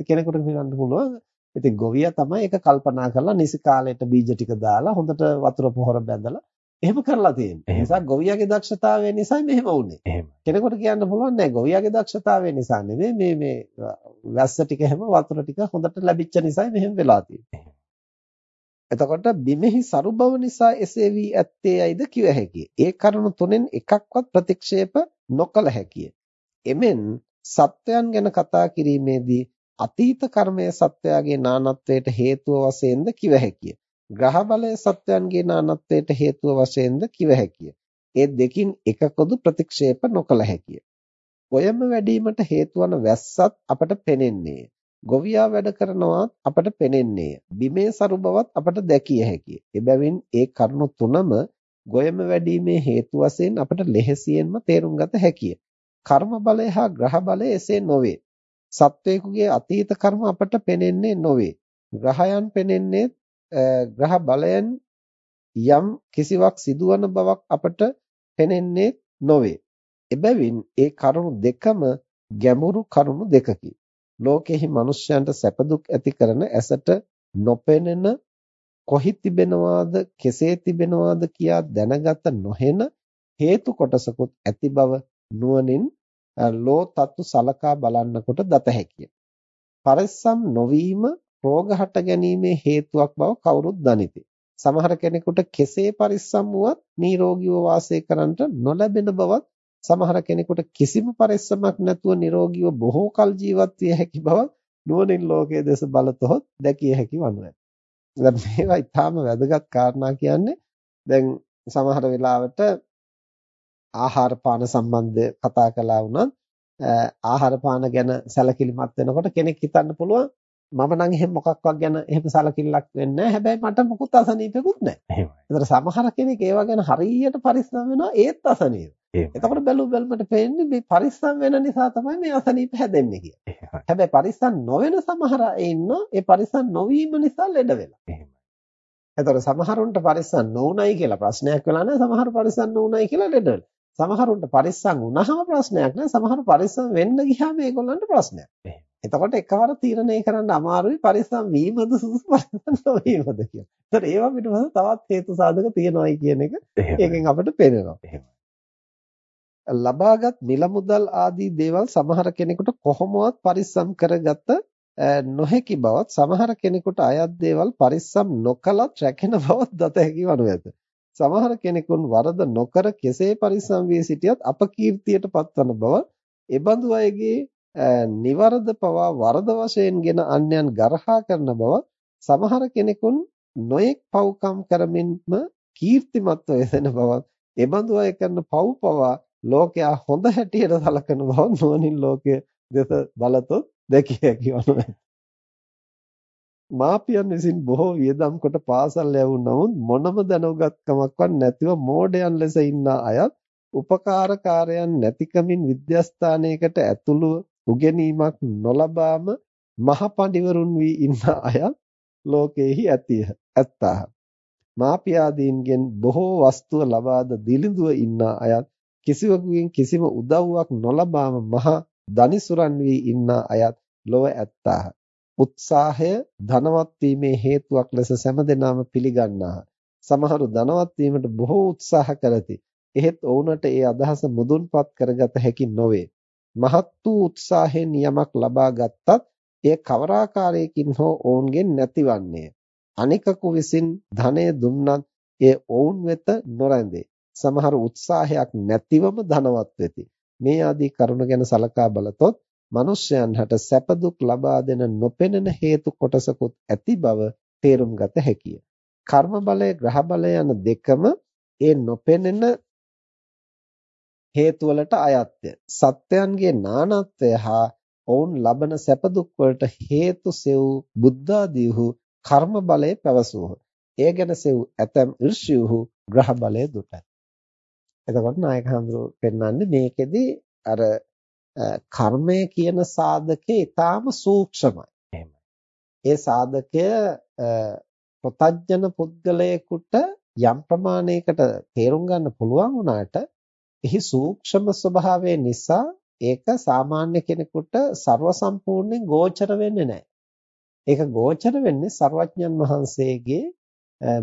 කෙනෙකුට හිතන්න පුළුවන් ඉතින් ගොවියා තමයි ඒක කල්පනා කරලා නිසි කාලයට බීජ ටික දාලා හොඳට වතුර පොහොර බැඳලා එහෙම කරලා තියෙන්නේ. නිසා ගොවියාගේ දක්ෂතාවය නිසා මෙහෙම වුනේ. එහෙම. කෙනෙකුට කියන්න පුළුවන් නෑ ගොවියාගේ දක්ෂතාවය නිසා නෙමෙයි මේ මේ වැස්ස ටික හැම වතුර ටික හොඳට ලැබිච්ච නිසා මෙහෙම වෙලා තියෙන්නේ. එතකොට බිමෙහි සරු බව නිසා එසේ වී ඇත්තේ යයිද කිව හැකිය. ඒ කරුණු තුනෙන් එකක්වත් ප්‍රතික්ෂේප නොකළ හැකිය. එමෙන් සත්වයන් ගැන කතා කිරීමේදී අතීත කර්මය සත්වයාගේ නානත්වයට හේතුව වශයෙන්ද කිව හැකිය. ග්‍රහ බලය සත්වයන්ගේ නානත්වයට හේතුව වශයෙන්ද කිව හැකිය. ඒ දෙකින් එකකදු ප්‍රතික්ෂේප නොකළ හැකිය. ගොයම වැඩිවීමට හේතු වන වැස්සත් අපට පෙනෙන්නේ. ගොවියා වැඩ කරනවත් අපට පෙනෙන්නේ. බිමේ සරු බවත් අපට දැකිය හැකිය. එබැවින් ඒ කරුණු තුනම ගොයම වැඩිීමේ හේතු වශයෙන් අපට ලෙහෙසියෙන්ම තේරුම් ගත හැකිය. කර්ම බලය හා ග්‍රහ බලය එසේ නොවේ. සත්වයෙකුගේ අතීත කර්ම අපට පෙනෙන්නේ නොවේ. ග්‍රහයන් පෙනෙන්නේ ග්‍රහ බලයෙන් යම් කිසිවක් සිදුවන බවක් අපට පෙනෙන්නේ නොවේ. එබැවින් ඒ කරුණු දෙකම ගැඹුරු කරුණු දෙකකි. ලෝකෙහි මිනිස්යන්ට සැප දුක් ඇති කරන ඇසට නොපෙනෙන කොහි තිබෙනවාද කෙසේ තිබෙනවාද කියා දැනගත නොහෙන හේතු කොටසකුත් ඇති බව නුවණින් ලෝ තත්තු සලකා බලන්නකොට දත හැකිය. පරිස්සම් නොවීම රෝග හට ගැනීමේ හේතුවක් බව කවුරුත් දනිති. සමහර කෙනෙකුට කෙසේ පරිස්සම් වුවත් නිරෝගීව වාසය කරන්නට නොලැබෙන බවත් සමහර කෙනෙකුට කිසිම පරිස්සමක් නැතුව නිරෝගීව බොහෝ කල් ජීවත් විය හැකි බව නුවණින් ලෝකයේ දෙස බලතොත් දැකිය හැකි වනුයි. දැන් මේවා ඊටාම වැදගත් කාරණා කියන්නේ දැන් සමහර වෙලාවට ආහාර පාන සම්බන්ධ කතා කළා වුණත් ආහාර පාන ගැන සැලකිලිමත් වෙනකොට කෙනෙක් හිතන්න පුළුවන් මම නම් එහෙම මොකක්වත් ගැන එහෙම සැලකිල්ලක් වෙන්නේ නැහැ. හැබැයි මට මොකුත් අසනීපෙකුත් නැහැ. එහෙමයි. ඒතර සමහර කෙනෙක් ඒවා ගැන හරියට පරිස්සම් වෙනවා ඒත් අසනීප. එතකොට බැලු බැලමට පේන්නේ මේ පරිස්සම් වෙන නිසා තමයි මේ අසනීප හැදෙන්නේ කියලා. හැබැයි පරිස්සම් නොවන සමහර අය ඉන්නවා ඒ පරිස්සම් නොවීම නිසා ලෙඩ වෙලා. එහෙමයි. එතකොට සමහරුන්ට පරිස්සම් නොඋනයි කියලා ප්‍රශ්නයක් වෙලා නැහැ. සමහර පරිස්සම් නොඋනයි කියලා ලෙඩ වෙලා. සමහරුන්ට පරිස්සම් වුණාම ප්‍රශ්නයක් නැහැ. සමහර පරිස්සම් වෙන්න ගියාම ඒගොල්ලන්ට ප්‍රශ්නයක්. එතකොට එකවර තීරණය කරන්න අමාරුයි පරිස්සම් වීමද සුදුසු පරිස්සම් නොවීමද කියලා. ඒතර ඒවා පිටපස්ස තවත් හේතු සාධක තියෙනවායි කියන එක ඒකෙන් අපිට පේනවා. ලබාගත් මිල මුදල් ආදී දේවල් සමහර කෙනෙකුට කොහොමවත් පරිස්සම් කරගත නොහැකි බවත් සමහර කෙනෙකුට අයත් දේවල් පරිස්සම් නොකලත් රැකෙන බවත් දත හැකි වනු ඇත. සමහර කෙනෙකුන් වරද නොකර කෙසේ පරිස්සම් වී සිටියත් අපකීර්තියට පත්වන බව එබඳු අයගේ නිවරද පවා වරද වශයෙන්ගෙන අන්‍යයන් ගරහා කරන බව සමහර කෙනෙකුන් නොයෙක් පව්කම් කරමින්ම කීර්තිමත්ව යෙදෙන බවත් එබඳු අය කරන පව් පවා ලෝකයා හොඳ හැටියට සලකන බව නොවනින් ලෝකයේ දෙස බලතොත් දැකිය හැකි වනවා. මාපියන් විසින් බොහෝ වියදම් කොට පාසල් යවුන් නමුත් මොනම දැනුගත්කමක්වත් නැතිව මෝඩයන් ලෙස ඉන්න අයත් උපකාරකාරයන් නැතිකමින් විද්‍යාස්ථානයකට ඇතුළු උගෙනීමක් නොලබාම මහ පඬිවරුන් වී ඉන්න අය ලෝකයේහි ඇතිය ඇත්තාහ. මාපියාදීන්ගෙන් බොහෝ වස්තුව ලබාද දිලිඳුව ඉන්න අයත් කිසිවකුගෙන් කිසිම උදව්වක් නොලබාම මහ දනිසුරන් වී ඉන්න අයත් ලොව ඇත්තාහ. උත්සාහය ධනවත් වීමේ හේතුවක් ලෙස සෑමදෙනාම පිළිගන්නාහ. සමහරු ධනවත් වීමට බොහෝ උත්සාහ කරති. එහෙත් ඔවුන්ට ඒ අදහස මුදුන්පත් කරගත හැකි නොවේ. මහත් වූ උත්සාහයෙන් යමක් ලබා ගත්තත් එය කවරාකාරයකින් හෝ ඔවුන්ගෙන් නැතිවන්නේ. අනිකකු විසින් ධනය දුන්නත් එය ඔවුන් වෙත නොරැඳේ. සමහර උත්සාහයක් නැතිවම ධනවත් වෙති. මේ ආදී කරුණ ගැන සලකා බලතොත් මිනිසයන්ට සැප දුක් ලබා දෙන නොපෙනෙන හේතු කොටසකුත් ඇති බව තේරුම් ගත හැකිය. කර්ම බලය ග්‍රහ බලය යන දෙකම ඒ නොපෙනෙන හේතු වලට අයත්ය. සත්‍යයන්ගේ නානත්වය හා ඔවුන් ලබන සැප දුක් වලට හේතු සෙව් බුද්ධාදීහු කර්ම බලය පැවසූහ. එය ගැන සෙව් ඇතම් ඍෂියහු ග්‍රහ බලය දුටයි. එතකොට නායක හඳුරු පෙන්වන්නේ මේකෙදි අර කර්මය කියන සාධකේ ඊටාම සූක්ෂමයි. ඒ සාධකය ප්‍රතඥ පුද්ගලයෙකුට යම් ප්‍රමාණයකට තේරුම් ගන්න පුළුවන් වුණාට එහි සූක්ෂම ස්වභාවය නිසා ඒක සාමාන්‍ය කෙනෙකුට ਸਰව සම්පූර්ණයෙන් ගෝචර වෙන්නේ නැහැ. ඒක ගෝචර වෙන්නේ ਸਰවඥන් වහන්සේගේ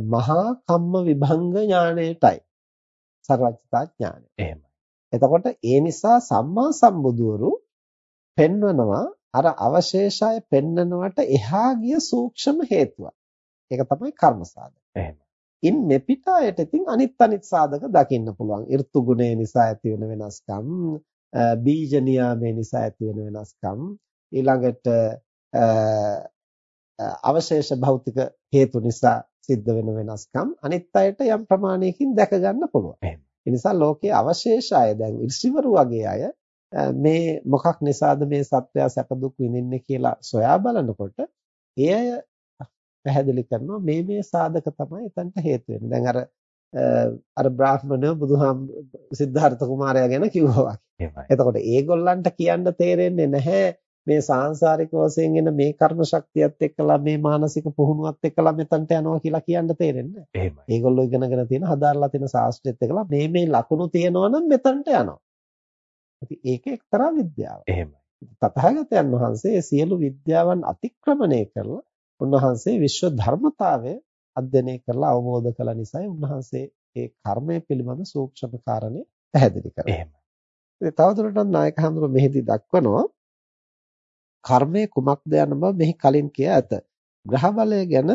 මහා කම්ම විභංග ඥාණයටයි. ਸਰවඥතා ඥාණය. එහෙමයි. එතකොට ඒ නිසා සම්මා සම්බුදුවරු පෙන්වනවා අර අවශේෂය පෙන්නනවට එහා ගිය සූක්ෂම හේතුවක්. ඒක තමයි කර්ම සාධක. එහෙමයි. ඉන් මෙපිටායට ඉතින් අනිත් අනිත් සාධක දකින්න පුළුවන්. ඍතු ගුණය නිසා ඇති වෙන වෙනස්කම්, බීජ නියාමයේ නිසා ඇති වෙන වෙනස්කම්, ඊළඟට අවශේෂ භෞතික හේතු නිසා සිද්ධ වෙන වෙනස්කම් අනිත් අයට යම් ප්‍රමාණයකින් දැක ගන්න පුළුවන්. ඒ නිසා ලෝකයේ අවශේෂ අය දැන් ඉර්ෂිවරු වගේ අය මේ මොකක් නිසාද මේ සත්වයා සැප දුක් විඳින්නේ කියලා සොයා බලනකොට ඒ අය පැහැදිලි කරනවා මේ මේ සාධක තමයි එතනට හේතු වෙන්නේ. දැන් අර අර බ්‍රාහ්මණය බුදුහාම සිද්ධාර්ථ කුමාරයා ගැන කිව්වා. එතකොට ඒගොල්ලන්ට කියන්න තේරෙන්නේ නැහැ මේ සාංශාරික වශයෙන් එන මේ කර්ම ශක්තියත් එක්කලා මේ මානසික පුහුණුවත් එක්කලා මෙතනට යනවා කියලා කියන්න තේරෙන්නේ නැහැ. එහෙමයි. ඒගොල්ලෝ ඉගෙනගෙන තියෙන හදාarලා තියෙන ශාස්ත්‍රෙත් එක්කලා මේ මේ ලකුණු තියෙනවා නම් මෙතනට යනවා. ඉතින් ඒක එක්තරා විද්‍යාවක්. එහෙමයි. තථාගතයන් වහන්සේ සියලු විද්‍යාවන් අතික්‍රමණය කරලා උන්වහන්සේ විශ්ව ධර්මතාවය අධ්‍යයනය කරලා අවබෝධ කළ නිසායි උන්වහන්සේ ඒ කර්මය පිළිබඳ සූක්ෂම කාරණේ පැහැදිලි කරන්නේ. එහෙමයි. ඉතින් තවදුරටත් නායක හඳුර මෙහිදී දක්වනවා කර්මය කුමක්ද යන බව මෙහි කලින් කිය ඇත. ග්‍රහ බලය ගැන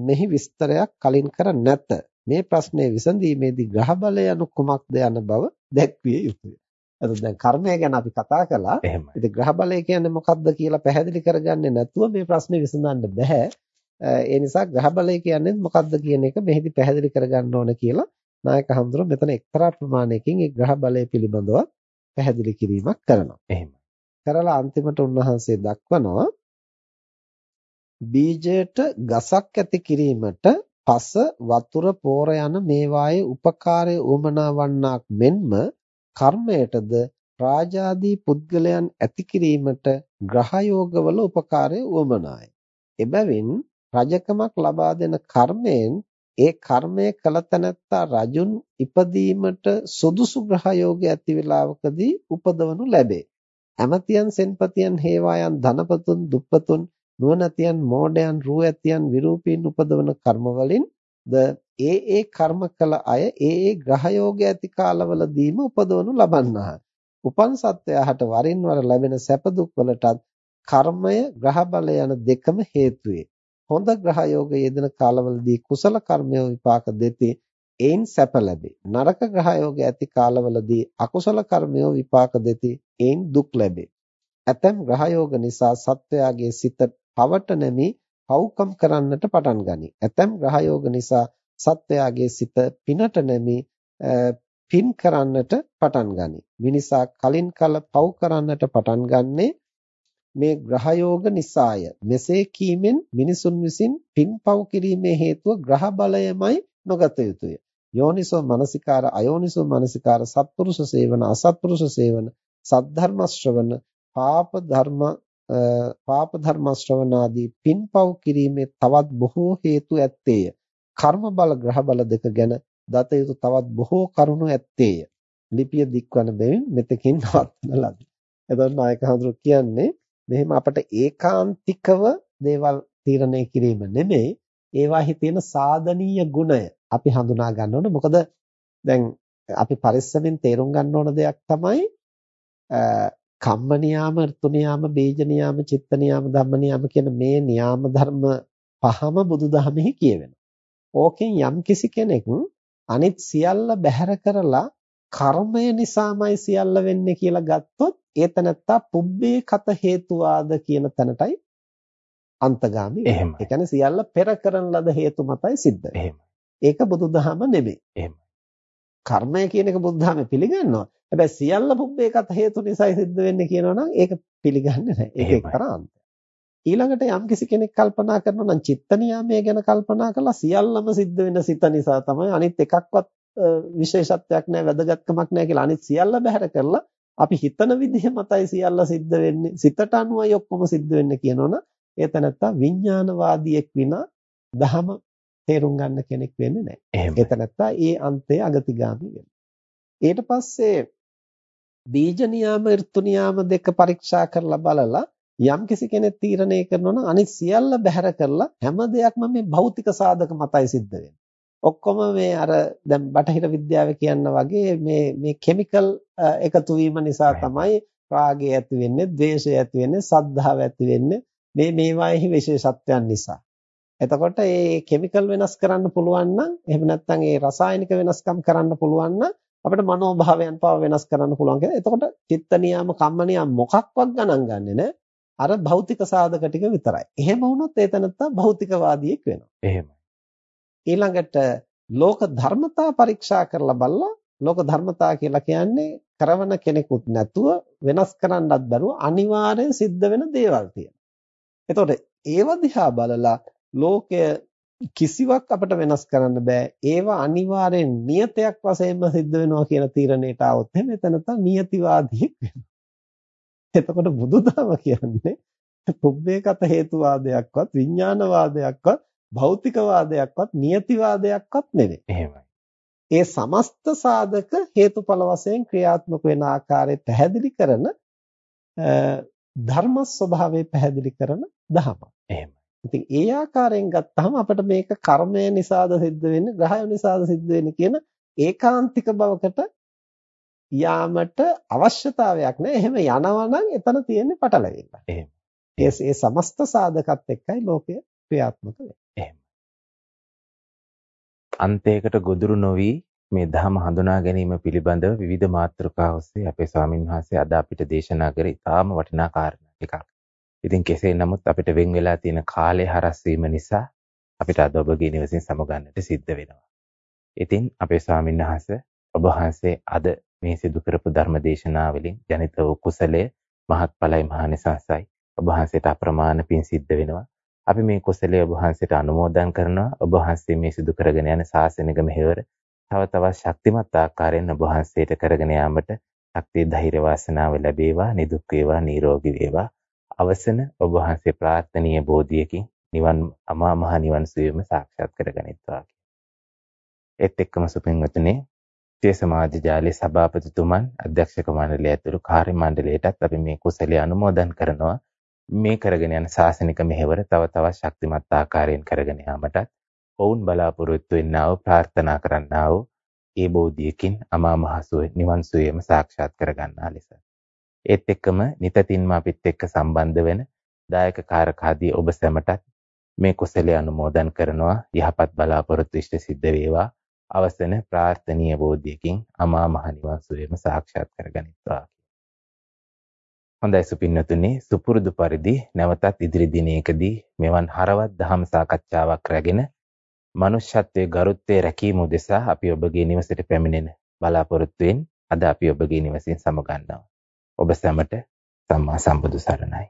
මෙහි විස්තරයක් කලින් කර නැත. මේ ප්‍රශ්නය විසඳීමේදී ග්‍රහ බලය යනු කුමක්ද යන බව දැක්විය යුතුය. එතකොට දැන් කර්මය ගැන අපි කතා කළා. ඉතින් ග්‍රහ බලය කියන්නේ මොකක්ද කියලා පැහැදිලි කරගන්නේ නැතුව මේ ප්‍රශ්නේ විසඳන්න බෑ. ඒ නිසා ග්‍රහ බලය කියන්නේ මොකක්ද කියන එක මෙහිදී පැහැදිලි කරගන්න ඕන කියලා නායක හඳුර මෙතන එක්තරා ප්‍රමාණයකින් ඒ ග්‍රහ බලය පිළිබඳව පැහැදිලි කිරීමක් කරනවා. එහෙමයි. කරලා අන්තිමට උන්වහන්සේ දක්වනවා බීජයට ගසක් ඇති කිරීමට පස වතුර පෝර යන මේවායේ උපකාරය උමනා වන්නාක් මෙන්ම කර්මයටද රාජාදී පුද්ගලයන් ඇති කිරීමට ග්‍රහයෝගවල උපකාරය උවමනායි. එබැවින් රජකමක් ලබා දෙන කර්මයෙන් ඒ කර්මය කළ තැනැත්තා රජුන් ඉපදීමට සුදුසු ග්‍රහයෝග ඇති වේලාවකදී උපදවනු ලැබේ. ඇමතියන් සෙන්පතියන් හේවායන් ධනපතුන් දුප්පතුන් නුවණැතියන් මෝඩයන් රූ ඇතියන් විරූපීන් උපදවන කර්ම වලින් ද ඒ ඒ කර්ම කළ අය ඒ ඒ ග්‍රහයෝග ඇති කාලවලදීම උපදවනු ලබන්නාහ. උපන් සත්වයාට වරින් වර ලැබෙන සැප දුක් වලටත් කර්මය ග්‍රහ බලය යන දෙකම හේතු වේ. හොඳ ග්‍රහයෝග යෙදෙන කාලවලදී කුසල කර්මය විපාක දෙති. එයින් සැප ලැබේ. නරක ග්‍රහයෝග ඇති කාලවලදී අකුසල කර්මය විපාක දෙති. එයින් දුක් ලැබේ. ඇතැම් ග්‍රහයෝග නිසා සත්වයාගේ සිත පවට නැමී පව්කම් කරන්නට පටන් ගනී. ඇතැම් ග්‍රහයෝග නිසා සත්වයාගේ සිත පිනට නැමී පින් කරන්නට පටන් ගනී. මිනිසා කලින් කල පව් කරන්නට පටන් ගන්නේ මේ ග්‍රහයෝග නිසාය. මෙසේ කීමෙන් මිනිසුන් විසින් පින් පව් කිරීමේ හේතුව ග්‍රහ බලයමයි නොගත යුතුය. යෝනිසෝ මනසිකාර අයෝනිසෝ මනසිකාර සත්පුරුෂ සේවන අසත්පුරුෂ සේවන සද්ධර්ම ශ්‍රවණ පාප ධර්ම පාප ධර්ම ශ්‍රවණාදී පින්පව් කිරීමේ තවත් බොහෝ හේතු ඇත්තේය. කර්ම බල ග්‍රහ බල දෙක ගැන දත යුතු තවත් බොහෝ කරුණු ඇත්තේය. ලිපිය දික්වන බැවින් මෙතකින් නවත්වන ලදී. එතකොට නායක හඳුරු කියන්නේ මෙහෙම අපට ඒකාන්තිකව දේවල් තීරණය කිරීම නෙමෙයි ඒවාහි තියෙන සාධනීය ගුණය අපි හඳුනා ගන්න ඕන. මොකද දැන් අපි පරිස්සමෙන් තේරුම් ගන්න ඕන දෙයක් තමයි කම්ම නියාම, ඍතු නියාම, බීජ නියාම, චිත්ත නියාම, ධම්ම නියාම කියන මේ නියාම ධර්ම පහම බුදුදහමෙහි කියවෙනවා. ඕකෙන් යම් කිසි කෙනෙක් අනිත් සියල්ල බැහැර කරලා කර්මය නිසාමයි සියල්ල වෙන්නේ කියලා ගත්තොත් ඒතනත්තා පුබ්බේ කත හේතුවාද කියන තැනටයි අන්තගාමි වෙන්නේ. ඒ කියන්නේ සියල්ල පෙර කරන ලද හේතු මතයි සිද්ධ වෙන්නේ. ඒක බුදුදහම නෙමෙයි. එහෙමයි. කර්මය කියන එක බුදුදහමේ පිළිගන්නවා. හැබැයි සියල්ල පුබ්බේකත් හේතු නිසායි සිද්ධ වෙන්නේ කියනවනම් ඒක පිළිගන්නේ නැහැ. ඒක එක්තරා අන්තයක්. ඊළඟට යම්කිසි කෙනෙක් කල්පනා කරනවා නම් චිත්ත නියාමයේ ගැන කල්පනා කළා සියල්ලම සිද්ධ වෙන සිත නිසා තමයි අනිත් එකක්වත් විශේෂත්වයක් නැහැ වැදගත්කමක් නැහැ කියලා අනිත් සියල්ල බැහැර කරලා අපි හිතන විදිහ මතයි සියල්ල සිද්ධ වෙන්නේ සිතට අනුවයි ඔක්කොම සිද්ධ වෙන්නේ කියනවනම් ඒ තැනත්තා විඥානවාදියෙක් විනා දහම තේරුම් ගන්න කෙනෙක් වෙන්නේ නැහැ. ඒ තැනත්තා ඒ අන්තයේ අගතිගාමී වෙනවා. ඊට පස්සේ බීජ නියාම ඍතු නියාම දෙක පරීක්ෂා කරලා බලලා යම්කිසි කෙනෙක් තීරණය කරනවා නම් අනිත් සියල්ල බැහැර කරලා හැම දෙයක්ම මේ භෞතික සාධක මතයි සිද්ධ වෙන්නේ. ඔක්කොම මේ අර දැන් බටහිර විද්‍යාවේ කියන්න වගේ මේ මේ කිමිකල් එකතු වීම නිසා තමයි රාගය ඇති වෙන්නේ, ද්වේෂය ඇති වෙන්නේ, සද්ධාව ඇති වෙන්නේ මේ මේවාෙහි විශේෂත්වයන් නිසා. එතකොට මේ කිමිකල් වෙනස් කරන්න පුළුවන් නම් එහෙම නැත්නම් ඒ රසායනික වෙනස්කම් කරන්න පුළුවන් නම් අපිට මනෝභාවයන් පව වෙනස් කරන්න පුළුවන් කියලා. එතකොට චිත්ත නියම කම්ම නියම මොකක්වත් ගණන් ගන්නෙ නෑ. අර භෞතික සාධක ටික විතරයි. එහෙම වුණොත් ඒ තනත්තා භෞතිකවාදියෙක් වෙනවා. එහෙමයි. ඊළඟට ලෝක ධර්මතා පරීක්ෂා කරලා බලලා ලෝක ධර්මතා කියලා කියන්නේ කරවන කෙනෙකුත් නැතුව වෙනස් කරන්නත් බැරුව අනිවාර්යෙන් සිද්ධ වෙන දේවල් තියෙනවා. එතකොට ඒව දිහා බලලා ලෝකය කිසිවක් අපිට වෙනස් කරන්න බෑ. ඒවා අනිවාර්යෙන් නියතයක් වශයෙන්ම සිද්ධ වෙනවා කියන තීරණයට આવොත් එහෙනම් එතන තමයි නියතිවාදියෙක් වෙනවා. එතකොට බුදුදහම කියන්නේ පුබ්බේකත හේතුවාදයක්වත් විඥානවාදයක්වත් භෞතිකවාදයක්වත් නියතිවාදයක්වත් නෙවෙයි. එහෙමයි. ඒ සමස්ත සාධක හේතුඵල වශයෙන් ක්‍රියාත්මක වෙන ආකාරය පැහැදිලි කරන ධර්ම ස්වභාවය පැහැදිලි කරන දහමක්. එහෙමයි. ඉතින් ඒ ආකාරයෙන් ගත්තහම අපිට මේක කර්මය නිසාද සිද්ධ වෙන්නේ ග්‍රහය නිසාද සිද්ධ වෙන්නේ කියන ඒකාන්තික බවකට යාමට අවශ්‍යතාවයක් නැහැ. එහෙම යනවා නම් එතන තියෙන්නේ පටලැවිල්ල. එහෙම. ඒ ඒ සමස්ත සාධකත් එක්කයි ලෝකය ක්‍රියාත්මක වෙන්නේ. එහෙම. අන්තයකට ගොදුරු නොවි මේ ධහම හඳුනා ගැනීම පිළිබඳව විවිධ මාතෘකා ඔස්සේ අපේ ස්වාමින් වහන්සේ අද අපිට දේශනා කර ඉතාම වටිනා කාරණා ටිකක්. ඉතින් කෙසේ නමුත් අපිට වෙන් වෙලා තියෙන කාලය හරස් වීම නිසා අපිට අද ඔබගේ නිවසින් සමුගන්නට සිද්ධ වෙනවා. ඉතින් අපේ ස්වාමීන් වහන්සේ ඔබ වහන්සේ අද මේ සිදු කරපු ධර්ම දේශනාවලින් ජනිත වූ කුසලය මහත්ඵලයි මහානිසංසයි ඔබ වහන්සේට අප්‍රමාණ පින් සිද්ධ වෙනවා. අපි මේ කුසලය ඔබ වහන්සේට අනුමෝදන් කරනවා. ඔබ වහන්සේ මේ සිදු කරගෙන යන ශාසනික මෙහෙවර තව තවත් ශක්තිමත් ආකාරයෙන් ඔබ වහන්සේට කරගෙන යාමට ශක්තිය ධෛර්ය වාසනාව ලැබේවා නිදුක් වේවා නිරෝගී වේවා අවසන ඔබ වහන්සේ ප්‍රාර්ථනීය බෝධියකින් නිවන් අමා මහ නිවන් සුවයම සාක්ෂාත් කරගනිත්වා. ඒත් එක්කම සුපින්වතුනි සිය සමාජ ජාලයේ සභාපතිතුමන් අධ්‍යක්ෂක මණ්ඩලය ඇතුළු කාර්ය මණ්ඩලයටත් අපි මේ කුසලයේ අනුමෝදන් කරනවා. මේ කරගෙන යන ශාසනික මෙහෙවර තව තවත් ශක්තිමත් ආකාරයෙන් කරගෙන යාමටත් ඔවුන් බලාපොරොත්තු වෙන්නා වූ ප්‍රාර්ථනා කරන්නා වූ ඒ බෝධියකින් අමා මහ සුව නිවන් සුවයම සාක්ෂාත් කරගන්නා ලෙස. ඒත් එක්කම නිතින්ම අපිත් එක්ක සම්බන්ධ වෙන දායක කාරකාදී ඔබ සැමටත් මේ කුසලයේ අනුමෝදන් කරනවා. යහපත් බලාපොරොත්තු ඉෂ්ට සිද්ධ වේවා. අවසන ප්‍රාර්ථනීය බෝධියකින් අමා මහ නිවන් සුවයම සාක්ෂාත් කරගනිත්වා. හොඳයි සුපින්නතුනි සුපුරුදු පරිදි නැවතත් ඉදිරි දිනයකදී මෙවන් හරවත් දහම් සාකච්ඡාවක් රැගෙන මනුෂ්‍යත්වයේ ගරුත්වයේ රැකීම උදෙසා අපි ඔබගේ නිවසට පැමිණෙන බලාපොරොත්තුෙන් අද අපි ඔබගේ නිවසින් සමගන්නවා. ඔබ සැමට සම්මා සම්බුදු සරණයි.